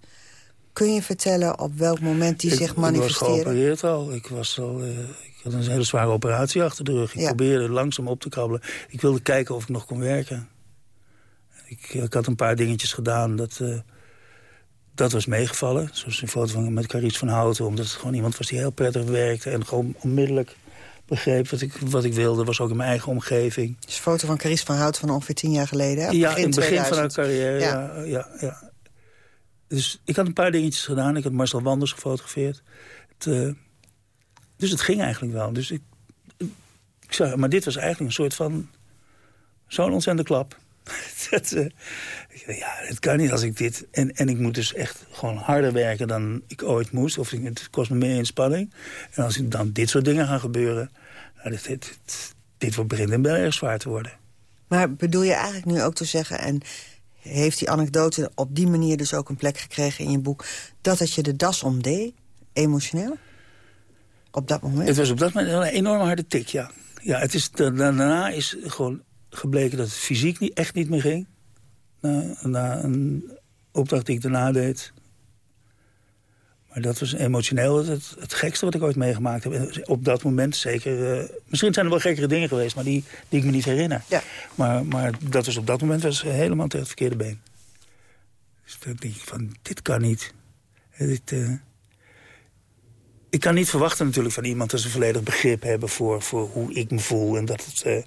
[SPEAKER 11] Kun je vertellen op welk moment die
[SPEAKER 12] ik,
[SPEAKER 11] zich manifesteerde?
[SPEAKER 12] Ik was geopereerd al. Ik, was al uh, ik had een hele zware operatie achter de rug. Ik
[SPEAKER 11] Ja.
[SPEAKER 12] probeerde langzaam op te krabbelen. Ik wilde kijken of ik nog kon werken. Ik, ik had een paar dingetjes gedaan. Dat, eh, dat was meegevallen. Zoals een foto van, met Carice van Houten. Omdat het gewoon iemand was die heel prettig werkte. En gewoon onmiddellijk begreep wat ik, wat ik wilde. was ook in mijn eigen omgeving.
[SPEAKER 11] Is een foto van Carice van Hout van ongeveer tien jaar geleden. Hè?
[SPEAKER 12] Ja,
[SPEAKER 11] Begin
[SPEAKER 12] in het begin van haar
[SPEAKER 11] 2000.
[SPEAKER 12] carrière.
[SPEAKER 11] Ja.
[SPEAKER 12] Ja. Ja, ja, Dus ik had een paar dingetjes gedaan. Ik had Marcel Wanders gefotografeerd. Het, eh, dus het ging eigenlijk wel. Dus ik, ik zag, maar dit was eigenlijk een soort van... Zo'n ontzettende klap. dat, eh, ja, het kan niet als ik dit... En, en ik moet dus echt gewoon harder werken dan ik ooit moest. Of het kost me meer inspanning. En als dan dit soort dingen gaan gebeuren... Nou, dit, dit, dit, dit wordt- begint wel erg zwaar te worden.
[SPEAKER 11] Maar bedoel je eigenlijk nu ook te zeggen... en heeft die anekdote op die manier dus ook een plek gekregen in je boek... dat het je de das omdeed, emotioneel? Op dat moment?
[SPEAKER 12] Het was op dat moment een enorme harde tik, ja. ja het is, da- daarna is gewoon gebleken dat het fysiek niet, echt niet meer ging. Na, na een opdracht die ik daarna deed. Maar dat was emotioneel het, het gekste wat ik ooit meegemaakt heb. En op dat moment zeker... eh, misschien zijn er wel gekkere dingen geweest, maar die, die ik me niet herinner.
[SPEAKER 11] Ja.
[SPEAKER 12] Maar, maar dat was op dat moment was helemaal tegen het verkeerde been. Dus dan denk ik van, dit kan niet. Eh, Dit, eh, ik kan niet verwachten natuurlijk van iemand dat ze volledig begrip hebben voor, voor hoe ik me voel en dat het eh,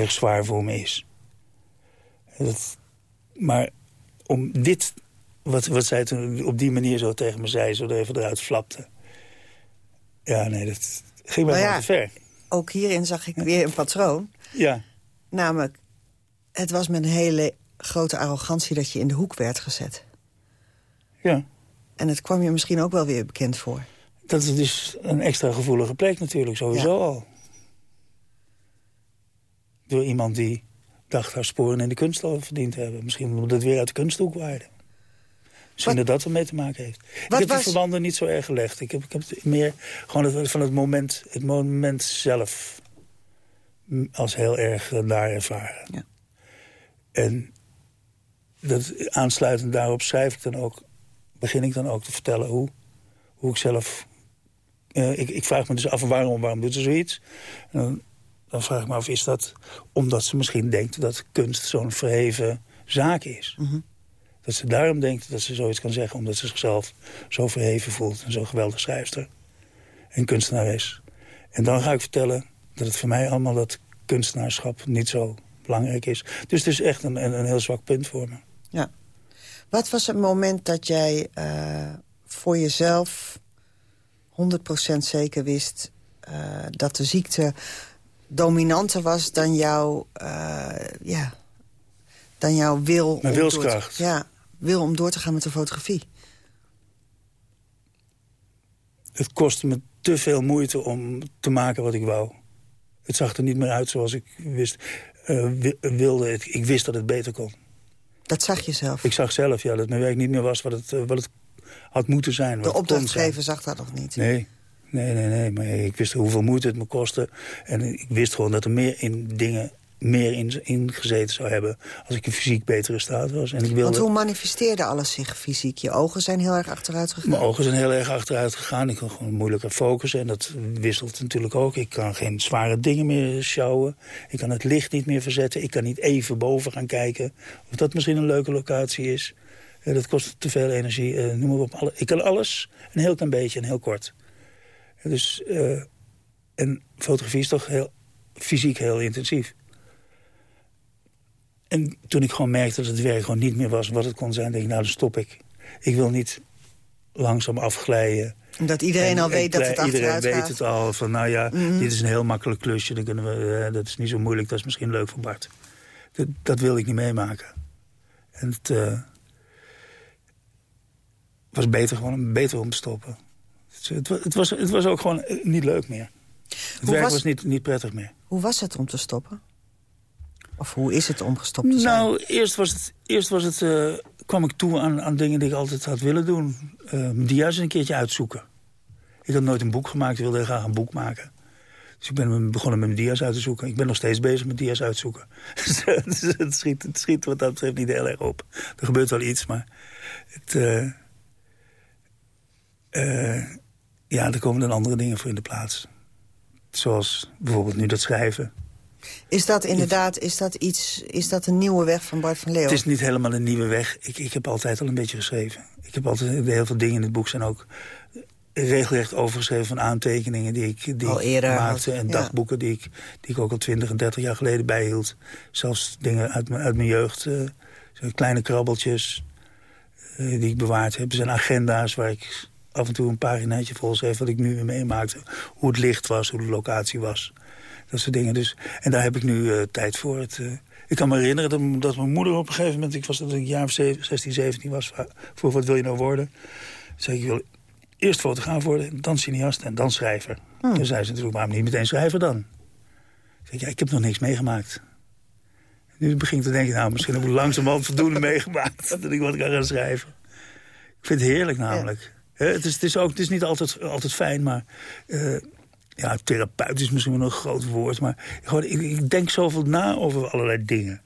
[SPEAKER 12] erg zwaar voor me is. Dat, maar om dit, wat, wat zij toen op die manier zo tegen me zei, zo er even eruit flapte. Ja, nee, dat ging mij
[SPEAKER 11] Nou
[SPEAKER 12] wel
[SPEAKER 11] ja.
[SPEAKER 12] te ver.
[SPEAKER 11] Ook hierin zag ik weer een patroon.
[SPEAKER 12] Ja,
[SPEAKER 11] Namelijk, het was met een hele grote arrogantie dat je in de hoek werd gezet.
[SPEAKER 12] ja.
[SPEAKER 11] En het kwam je misschien ook wel weer bekend voor.
[SPEAKER 12] Dat is dus een extra gevoelige plek natuurlijk, sowieso
[SPEAKER 11] Ja.
[SPEAKER 12] al. Door iemand die dacht haar sporen in de kunst al verdiend hebben. Misschien omdat het weer uit de kunsthoek waarde. Misschien dat dat er mee te maken heeft. ik heb
[SPEAKER 11] was-
[SPEAKER 12] die verbanden niet zo erg gelegd. Ik heb, ik heb het meer gewoon het, van het moment, het moment zelf als heel erg eh, daar ervaren.
[SPEAKER 11] Ja.
[SPEAKER 12] En dat, aansluitend daarop schrijf ik dan ook, begin ik dan ook te vertellen hoe, hoe ik zelf... eh, ik, ik vraag me dus af waarom, waarom doet ze zoiets? En dan, dan vraag ik me af, is dat omdat ze misschien denkt dat kunst zo'n verheven zaak is?
[SPEAKER 11] Mhm.
[SPEAKER 12] Dat ze daarom denkt dat ze zoiets kan zeggen... omdat ze zichzelf zo verheven voelt en zo geweldig schrijfster. En kunstenares. En dan ga ik vertellen dat het voor mij allemaal dat kunstenaarschap niet zo belangrijk is. Dus het is echt een, een, een heel zwak punt voor me.
[SPEAKER 11] Ja. Wat was het moment dat jij eh, voor jezelf 100% zeker wist... eh, dat de ziekte dominanter was dan jouw, eh, ja, dan jouw wil...
[SPEAKER 12] Mijn
[SPEAKER 11] om door te-
[SPEAKER 12] wilskracht.
[SPEAKER 11] ja, wil om door te gaan met de fotografie.
[SPEAKER 12] Het kostte me te veel moeite om te maken wat ik wou. Het zag er niet meer uit zoals ik wist, eh, wi- wilde. Het, ik wist dat het beter kon.
[SPEAKER 11] Dat zag je zelf.
[SPEAKER 12] Ik zag zelf ja, dat mijn werk niet meer was wat het, eh, wat het had moeten zijn.
[SPEAKER 11] De opdrachtgever zag dat nog niet.
[SPEAKER 12] Nee, nee, nee, nee. Maar ik wist hoeveel moeite het me kostte. En ik wist gewoon dat er meer in dingen meer in, in gezeten zou hebben... als ik in fysiek betere staat was. En ik wilde...
[SPEAKER 11] Want hoe manifesteerde alles zich fysiek? Je ogen zijn heel erg achteruit gegaan.
[SPEAKER 12] Mijn ogen zijn heel erg achteruit gegaan. Ik kan gewoon moeilijker focussen. En dat wisselt natuurlijk ook. Ik kan geen zware dingen meer sjouwen. Ik kan het licht niet meer verzetten. Ik kan niet even boven gaan kijken. Of dat misschien een leuke locatie is. Eh, dat kost te veel energie. Eh, noem maar op. Ik kan alles. Een heel klein beetje en heel kort. Eh, Dus, eh, en fotografie is toch heel, fysiek heel intensief. En toen ik gewoon merkte dat het werk gewoon niet meer was wat het kon zijn... denk ik, nou, dan stop ik. Ik wil niet langzaam afglijden.
[SPEAKER 11] Dat iedereen
[SPEAKER 12] En-
[SPEAKER 11] al
[SPEAKER 12] en
[SPEAKER 11] weet dat het achteruit
[SPEAKER 12] Iedereen
[SPEAKER 11] gaat.
[SPEAKER 12] weet het al, van nou ja,
[SPEAKER 11] Mhm.
[SPEAKER 12] dit is een heel makkelijk klusje. Dan kunnen we, eh, dat is niet zo moeilijk, dat is misschien leuk voor Bart. Dat, dat wilde ik niet meemaken. En het uh, was beter, gewoon, beter om te stoppen. Het, het, was, het was ook gewoon niet leuk meer. Het werk was, was, niet, niet prettig meer.
[SPEAKER 11] Hoe was het om te stoppen? Of hoe is het om gestopt te zijn?
[SPEAKER 12] Nou, eerst, was het, eerst was het, uh, kwam ik toe aan, aan dingen die ik altijd had willen doen. Uh, mijn dia's een keertje uitzoeken. Ik had nooit een boek gemaakt, ik wilde graag een boek maken. Dus ik ben begonnen met mijn dia's uit te zoeken. Ik ben nog steeds bezig met dia's uitzoeken. Dus het, schiet, het schiet wat dat betreft niet heel erg op. Er gebeurt wel iets, maar... Het, uh, ja, er komen dan andere dingen voor in de plaats. Zoals bijvoorbeeld nu dat schrijven.
[SPEAKER 11] Is dat inderdaad is dat iets, is dat een nieuwe weg van Bart van Leeuwen?
[SPEAKER 12] Het is niet helemaal een nieuwe weg. Ik, ik heb altijd al een beetje geschreven. Ik heb altijd, heel veel dingen in het boek zijn ook regelrecht overgeschreven van aantekeningen die ik, die ik maakte. En dagboeken die ik, die ik ook al twintig en dertig jaar geleden bijhield. Zelfs dingen uit, mijn, uit mijn jeugd. Uh, kleine krabbeltjes uh, die ik bewaard heb. Er zijn agenda's waar ik af en toe een paginaatje vol schreef... wat ik nu weer meemaakte. Hoe het licht was, hoe de locatie was. Dat soort dingen. Dus, en daar heb ik nu uh, tijd voor. Het, ik kan me herinneren dat, dat, mijn moeder op een gegeven moment... ik was dat ik een jaar of 16, 17 was... voor wat wil je nou worden? Zei ik, wil eerst fotograaf worden, dan cineast en dan schrijver. Hmm. Toen zei ze natuurlijk, waarom niet meteen schrijver dan? Ik zei, ja, ik heb nog niks meegemaakt. Nu begin ik te denken, nou, misschien heb ik langzamerhand voldoende meegemaakt... dat ik wat kan gaan schrijven. Ik vind het heerlijk namelijk. Het, is, het, is ook, het is niet altijd, altijd fijn, maar... Uh, ja, therapeut is misschien wel een groot woord... maar gewoon, ik, ik denk zoveel na over allerlei dingen.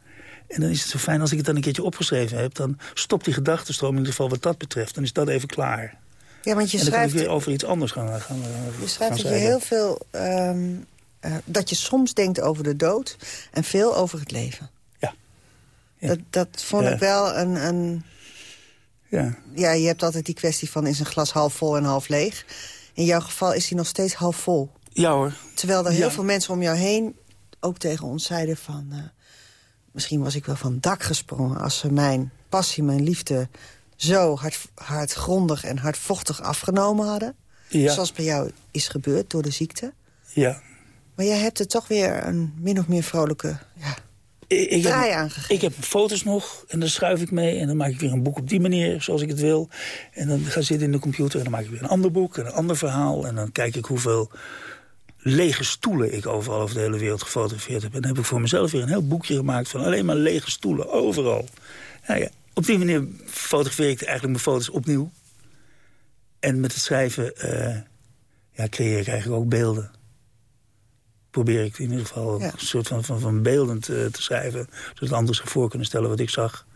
[SPEAKER 12] En dan is het zo fijn als ik het dan een keertje opgeschreven heb... dan stopt die gedachtenstroom in ieder geval wat dat betreft. Dan is dat even klaar.
[SPEAKER 11] Ja, want je
[SPEAKER 12] en
[SPEAKER 11] schrijft...
[SPEAKER 12] weer over iets anders gaan, gaan
[SPEAKER 11] Je schrijft dat je heel veel... Um, uh, dat je soms denkt over de dood en veel over het leven.
[SPEAKER 12] Ja.
[SPEAKER 11] ja. Dat, dat vond ja. ik wel een... een
[SPEAKER 12] ja.
[SPEAKER 11] ja, je hebt altijd die kwestie van is een glas half vol en half leeg. In jouw geval is hij nog steeds half vol.
[SPEAKER 12] Ja hoor.
[SPEAKER 11] Terwijl er heel veel mensen om jou heen ook tegen ons zeiden van... Uh, misschien was ik wel van dak gesprongen als ze mijn passie, mijn liefde zo hard, hardgrondig en hardvochtig afgenomen hadden.
[SPEAKER 12] Ja.
[SPEAKER 11] Zoals bij jou is gebeurd door de ziekte.
[SPEAKER 12] Ja.
[SPEAKER 11] Maar jij hebt er toch weer een min of meer vrolijke ja, ik, draai aangegeven.
[SPEAKER 12] Ik heb foto's nog en dan schuif ik mee. En dan maak ik weer een boek op die manier, zoals ik het wil. En dan ga ik zitten in de computer en dan maak ik weer een ander boek. En een ander verhaal. En dan kijk ik hoeveel lege stoelen ik overal over de hele wereld gefotografeerd heb. En dan heb ik voor mezelf weer een heel boekje gemaakt van alleen maar lege stoelen, overal. Nou ja, op die manier fotografeer ik eigenlijk mijn foto's opnieuw. En met het schrijven uh, ja, creëer ik eigenlijk ook beelden. Probeer ik in ieder geval een soort van, van, van beeldend uh, te schrijven. Zodat anderen zich voor kunnen stellen wat ik zag.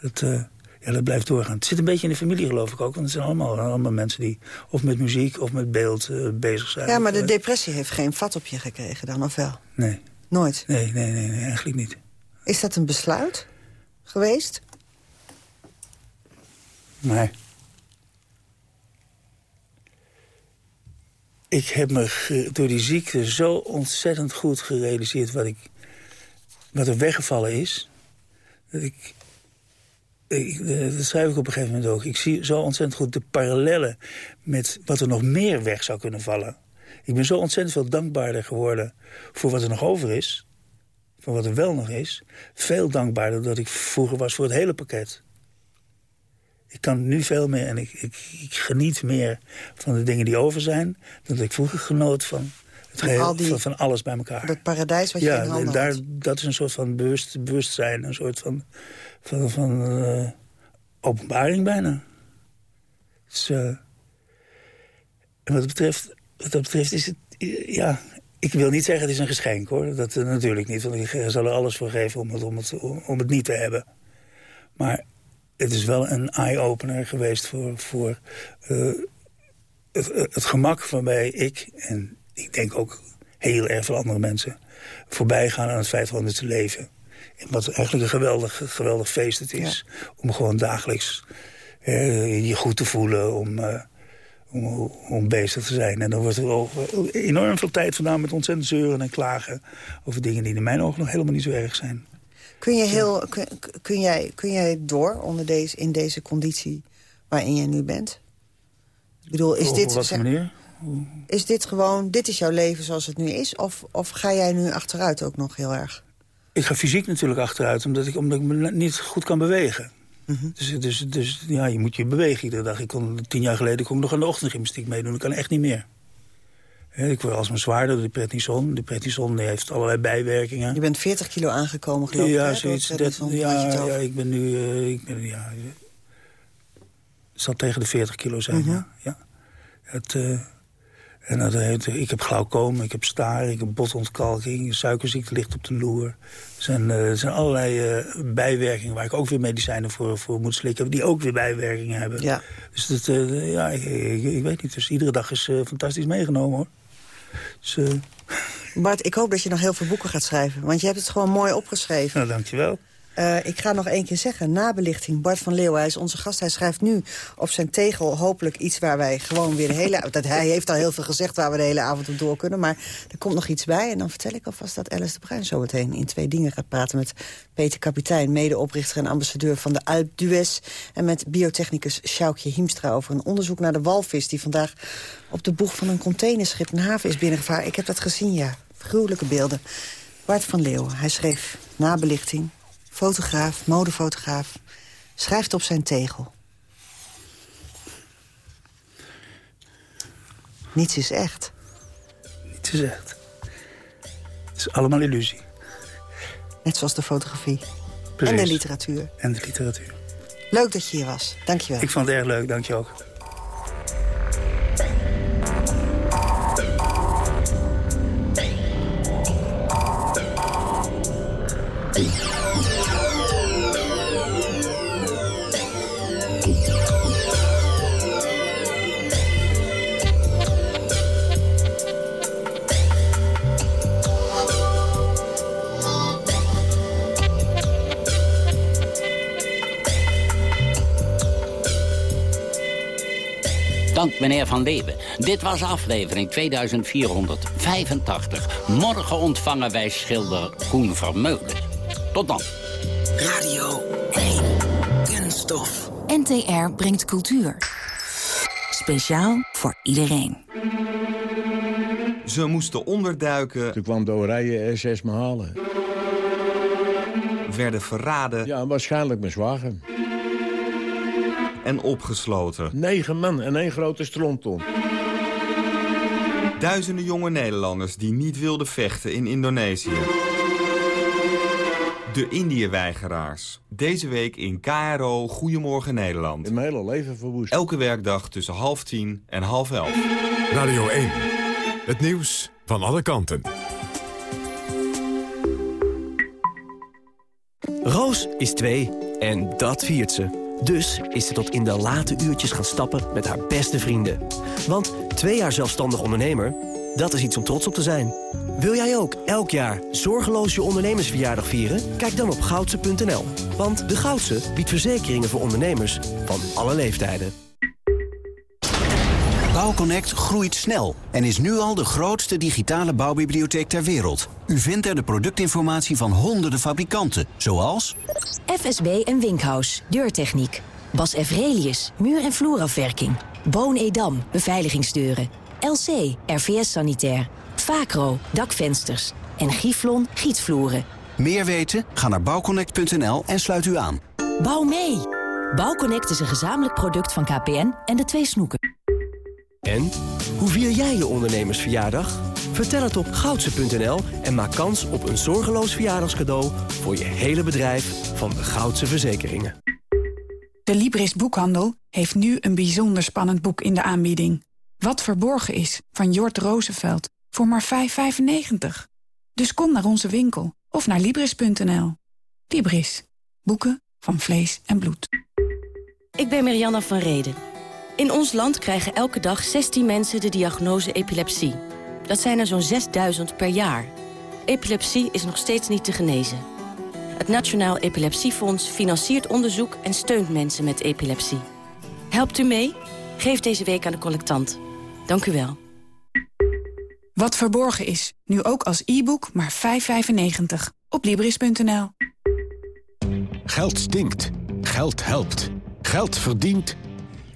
[SPEAKER 12] Dat, uh, ja, dat blijft doorgaan. Het zit een beetje in de familie geloof ik ook. Want het zijn allemaal, allemaal mensen die of met muziek of met beeld bezig zijn.
[SPEAKER 11] Ja, maar de depressie heeft geen vat op je gekregen dan, of wel?
[SPEAKER 12] Nee.
[SPEAKER 11] Nooit?
[SPEAKER 12] Nee, nee, nee, nee eigenlijk niet.
[SPEAKER 11] Is dat een besluit geweest?
[SPEAKER 12] Nee. Ik heb me door die ziekte zo ontzettend goed gerealiseerd... wat, ik, wat er weggevallen is. Dat ik, ik, dat schrijf ik op een gegeven moment ook. Ik zie zo ontzettend goed de parallellen met wat er nog meer weg zou kunnen vallen. Ik ben zo ontzettend veel dankbaarder geworden voor wat er nog over is. Voor wat er wel nog is. Veel dankbaarder dan ik vroeger was voor het hele pakket. Ik kan nu veel meer en ik, ik, ik, geniet meer van de dingen die over zijn... dan dat ik vroeger genoot van, het geheel, die, van, van, alles bij elkaar.
[SPEAKER 11] Dat paradijs wat je
[SPEAKER 12] ja,
[SPEAKER 11] in handen
[SPEAKER 12] daar,
[SPEAKER 11] had.
[SPEAKER 12] Dat is een soort van bewust, bewustzijn, een soort van, van, van uh, openbaring bijna. Dus, uh, en wat dat betreft, wat dat betreft is het... Ja, ik wil niet zeggen het is een geschenk, hoor. Dat uh, natuurlijk niet, want ik zal er alles voor geven om het, om het, om het niet te hebben. Maar het is wel een eye-opener geweest voor, voor uh, het, het, gemak waarbij ik... en ik denk ook heel erg veel andere mensen... voorbij gaan aan het feit van het te leven. En wat eigenlijk een geweldig, geweldig feest het is. Ja. Om gewoon dagelijks uh, je goed te voelen, om, uh, om, om bezig te zijn. En dan wordt er ook enorm veel tijd vandaan met ontzettend zeuren en klagen... over dingen die in mijn ogen nog helemaal niet zo erg zijn.
[SPEAKER 11] Kun, je heel, kun, kun, jij, kun jij door onder deze, in deze conditie waarin je nu bent? Ik bedoel, is dit,
[SPEAKER 12] manier?
[SPEAKER 11] Is dit gewoon, dit is jouw leven zoals het nu is? Of, of ga jij nu achteruit ook nog heel erg?
[SPEAKER 12] Ik ga fysiek natuurlijk achteruit, omdat ik, omdat ik me niet goed kan bewegen. dus, dus, dus ja, je moet je bewegen iedere dag. Ik kon, tien jaar geleden kon ik nog aan de ochtendgymnastiek meedoen. Ik kan echt niet meer. Ik word alsmaar zwaarder door de prednison. De prednison heeft allerlei bijwerkingen.
[SPEAKER 11] Je bent 40 kilo aangekomen, geloof ik.
[SPEAKER 12] Ja,
[SPEAKER 11] hè,
[SPEAKER 12] zoiets.
[SPEAKER 11] door
[SPEAKER 12] Dat, ja, ja, ik ben nu... eh, ik ben, ja, het zal tegen de 40 kilo zijn,
[SPEAKER 11] Mhm.
[SPEAKER 12] ja. ja. Het, eh, en dat heet, ik heb glaucoom, ik heb staar, ik heb botontkalking... suikerziekte ligt op de loer. Er zijn, eh, er zijn allerlei eh, bijwerkingen waar ik ook weer medicijnen voor, voor moet slikken... die ook weer bijwerkingen hebben.
[SPEAKER 11] Ja.
[SPEAKER 12] Dus dat, eh, ja, ik, ik, ik weet niet. Dus iedere dag is eh, fantastisch meegenomen, hoor. Dus,
[SPEAKER 11] Bart, ik hoop dat je nog heel veel boeken gaat schrijven. Want je hebt het gewoon mooi opgeschreven.
[SPEAKER 12] nou, dankjewel.
[SPEAKER 11] Eh, ik ga nog één keer zeggen, nabelichting. Bart van Leeuwen, is onze gast. Hij schrijft nu op zijn tegel hopelijk iets waar wij gewoon weer de hele... Dat hij heeft al heel veel gezegd waar we de hele avond op door kunnen. Maar er komt nog iets bij. En dan vertel ik alvast dat Alice de Bruin zo meteen in twee dingen gaat praten... met Peter Kapitein, medeoprichter en ambassadeur van de Alp en met biotechnicus Sjoukje Hiemstra over een onderzoek naar de walvis... die vandaag op de boeg van een containerschip een haven is binnengevaren. Ik heb dat gezien, ja. Gruwelijke beelden. Bart van Leeuwen, hij schreef nabelichting fotograaf, modefotograaf, schrijft op zijn tegel. Niets is echt.
[SPEAKER 12] Niets is echt. Het is allemaal illusie.
[SPEAKER 11] Net zoals de fotografie.
[SPEAKER 12] Precies.
[SPEAKER 11] En de literatuur.
[SPEAKER 12] En de literatuur.
[SPEAKER 11] Leuk dat je hier was. Dank je wel.
[SPEAKER 12] Ik vond het erg leuk, dank je ook.
[SPEAKER 10] Meneer Van Leeuwen. Dit was aflevering 2485. Morgen ontvangen wij schilder Koen Vermeulen. Tot dan.
[SPEAKER 14] Radio 1. Kunststof. NTR brengt cultuur. Speciaal voor iedereen.
[SPEAKER 16] Ze moesten onderduiken.
[SPEAKER 17] Toen kwam de Oranje SS me halen.
[SPEAKER 16] Werden verraden.
[SPEAKER 17] Ja, waarschijnlijk mijn zwager.
[SPEAKER 16] En opgesloten.
[SPEAKER 17] Negen man en één grote stronton.
[SPEAKER 16] Duizenden jonge Nederlanders die niet wilden vechten in Indonesië. De Indiëweigeraars. Deze week in KRO Goedemorgen Nederland.
[SPEAKER 17] In mijn hele leven verwoest.
[SPEAKER 16] Elke werkdag tussen half tien en half elf.
[SPEAKER 9] Radio 1. Het nieuws van alle kanten.
[SPEAKER 18] Roos is twee en dat viert ze. Dus is ze tot in de late uurtjes gaan stappen met haar beste vrienden. Want twee jaar zelfstandig ondernemer, dat is iets om trots op te zijn. Wil jij ook elk jaar zorgeloos je ondernemersverjaardag vieren? Kijk dan op goudse.nl. Want de Goudse biedt verzekeringen voor ondernemers van alle leeftijden.
[SPEAKER 19] Bouwconnect groeit snel en is nu al de grootste digitale bouwbibliotheek ter wereld. U vindt er de productinformatie van honderden fabrikanten, zoals...
[SPEAKER 20] FSB en Winkhaus, deurtechniek. Bas Evrelius, muur- en vloerafwerking. Boon Edam, beveiligingsdeuren. LC, RVS Sanitair. Vacro, dakvensters. En Giflon, gietvloeren.
[SPEAKER 19] Meer weten? Ga naar bouwconnect.nl en sluit u aan.
[SPEAKER 20] Bouw mee! Bouwconnect is een gezamenlijk product van KPN en de twee snoeken.
[SPEAKER 18] En, hoe vier jij je ondernemersverjaardag? Vertel het op goudse.nl en maak kans op een zorgeloos verjaardagscadeau... voor je hele bedrijf van de Goudse Verzekeringen.
[SPEAKER 6] De Libris Boekhandel heeft nu een bijzonder spannend boek in de aanbieding. Wat verborgen is, van Jort Roosevelt, voor maar 5,95. Dus kom naar onze winkel of naar Libris.nl. Libris. Boeken van vlees en bloed.
[SPEAKER 5] Ik ben Marianne van Reden. In ons land krijgen elke dag 16 mensen de diagnose epilepsie. Dat zijn er zo'n 6000 per jaar. Epilepsie is nog steeds niet te genezen. Het Nationaal Epilepsiefonds financiert onderzoek en steunt mensen met epilepsie. Helpt u mee? Geef deze week aan de collectant. Dank u wel.
[SPEAKER 6] Wat verborgen is, nu ook als e-book maar 5,95. Op Libris.nl.
[SPEAKER 21] Geld stinkt. Geld helpt. Geld verdient.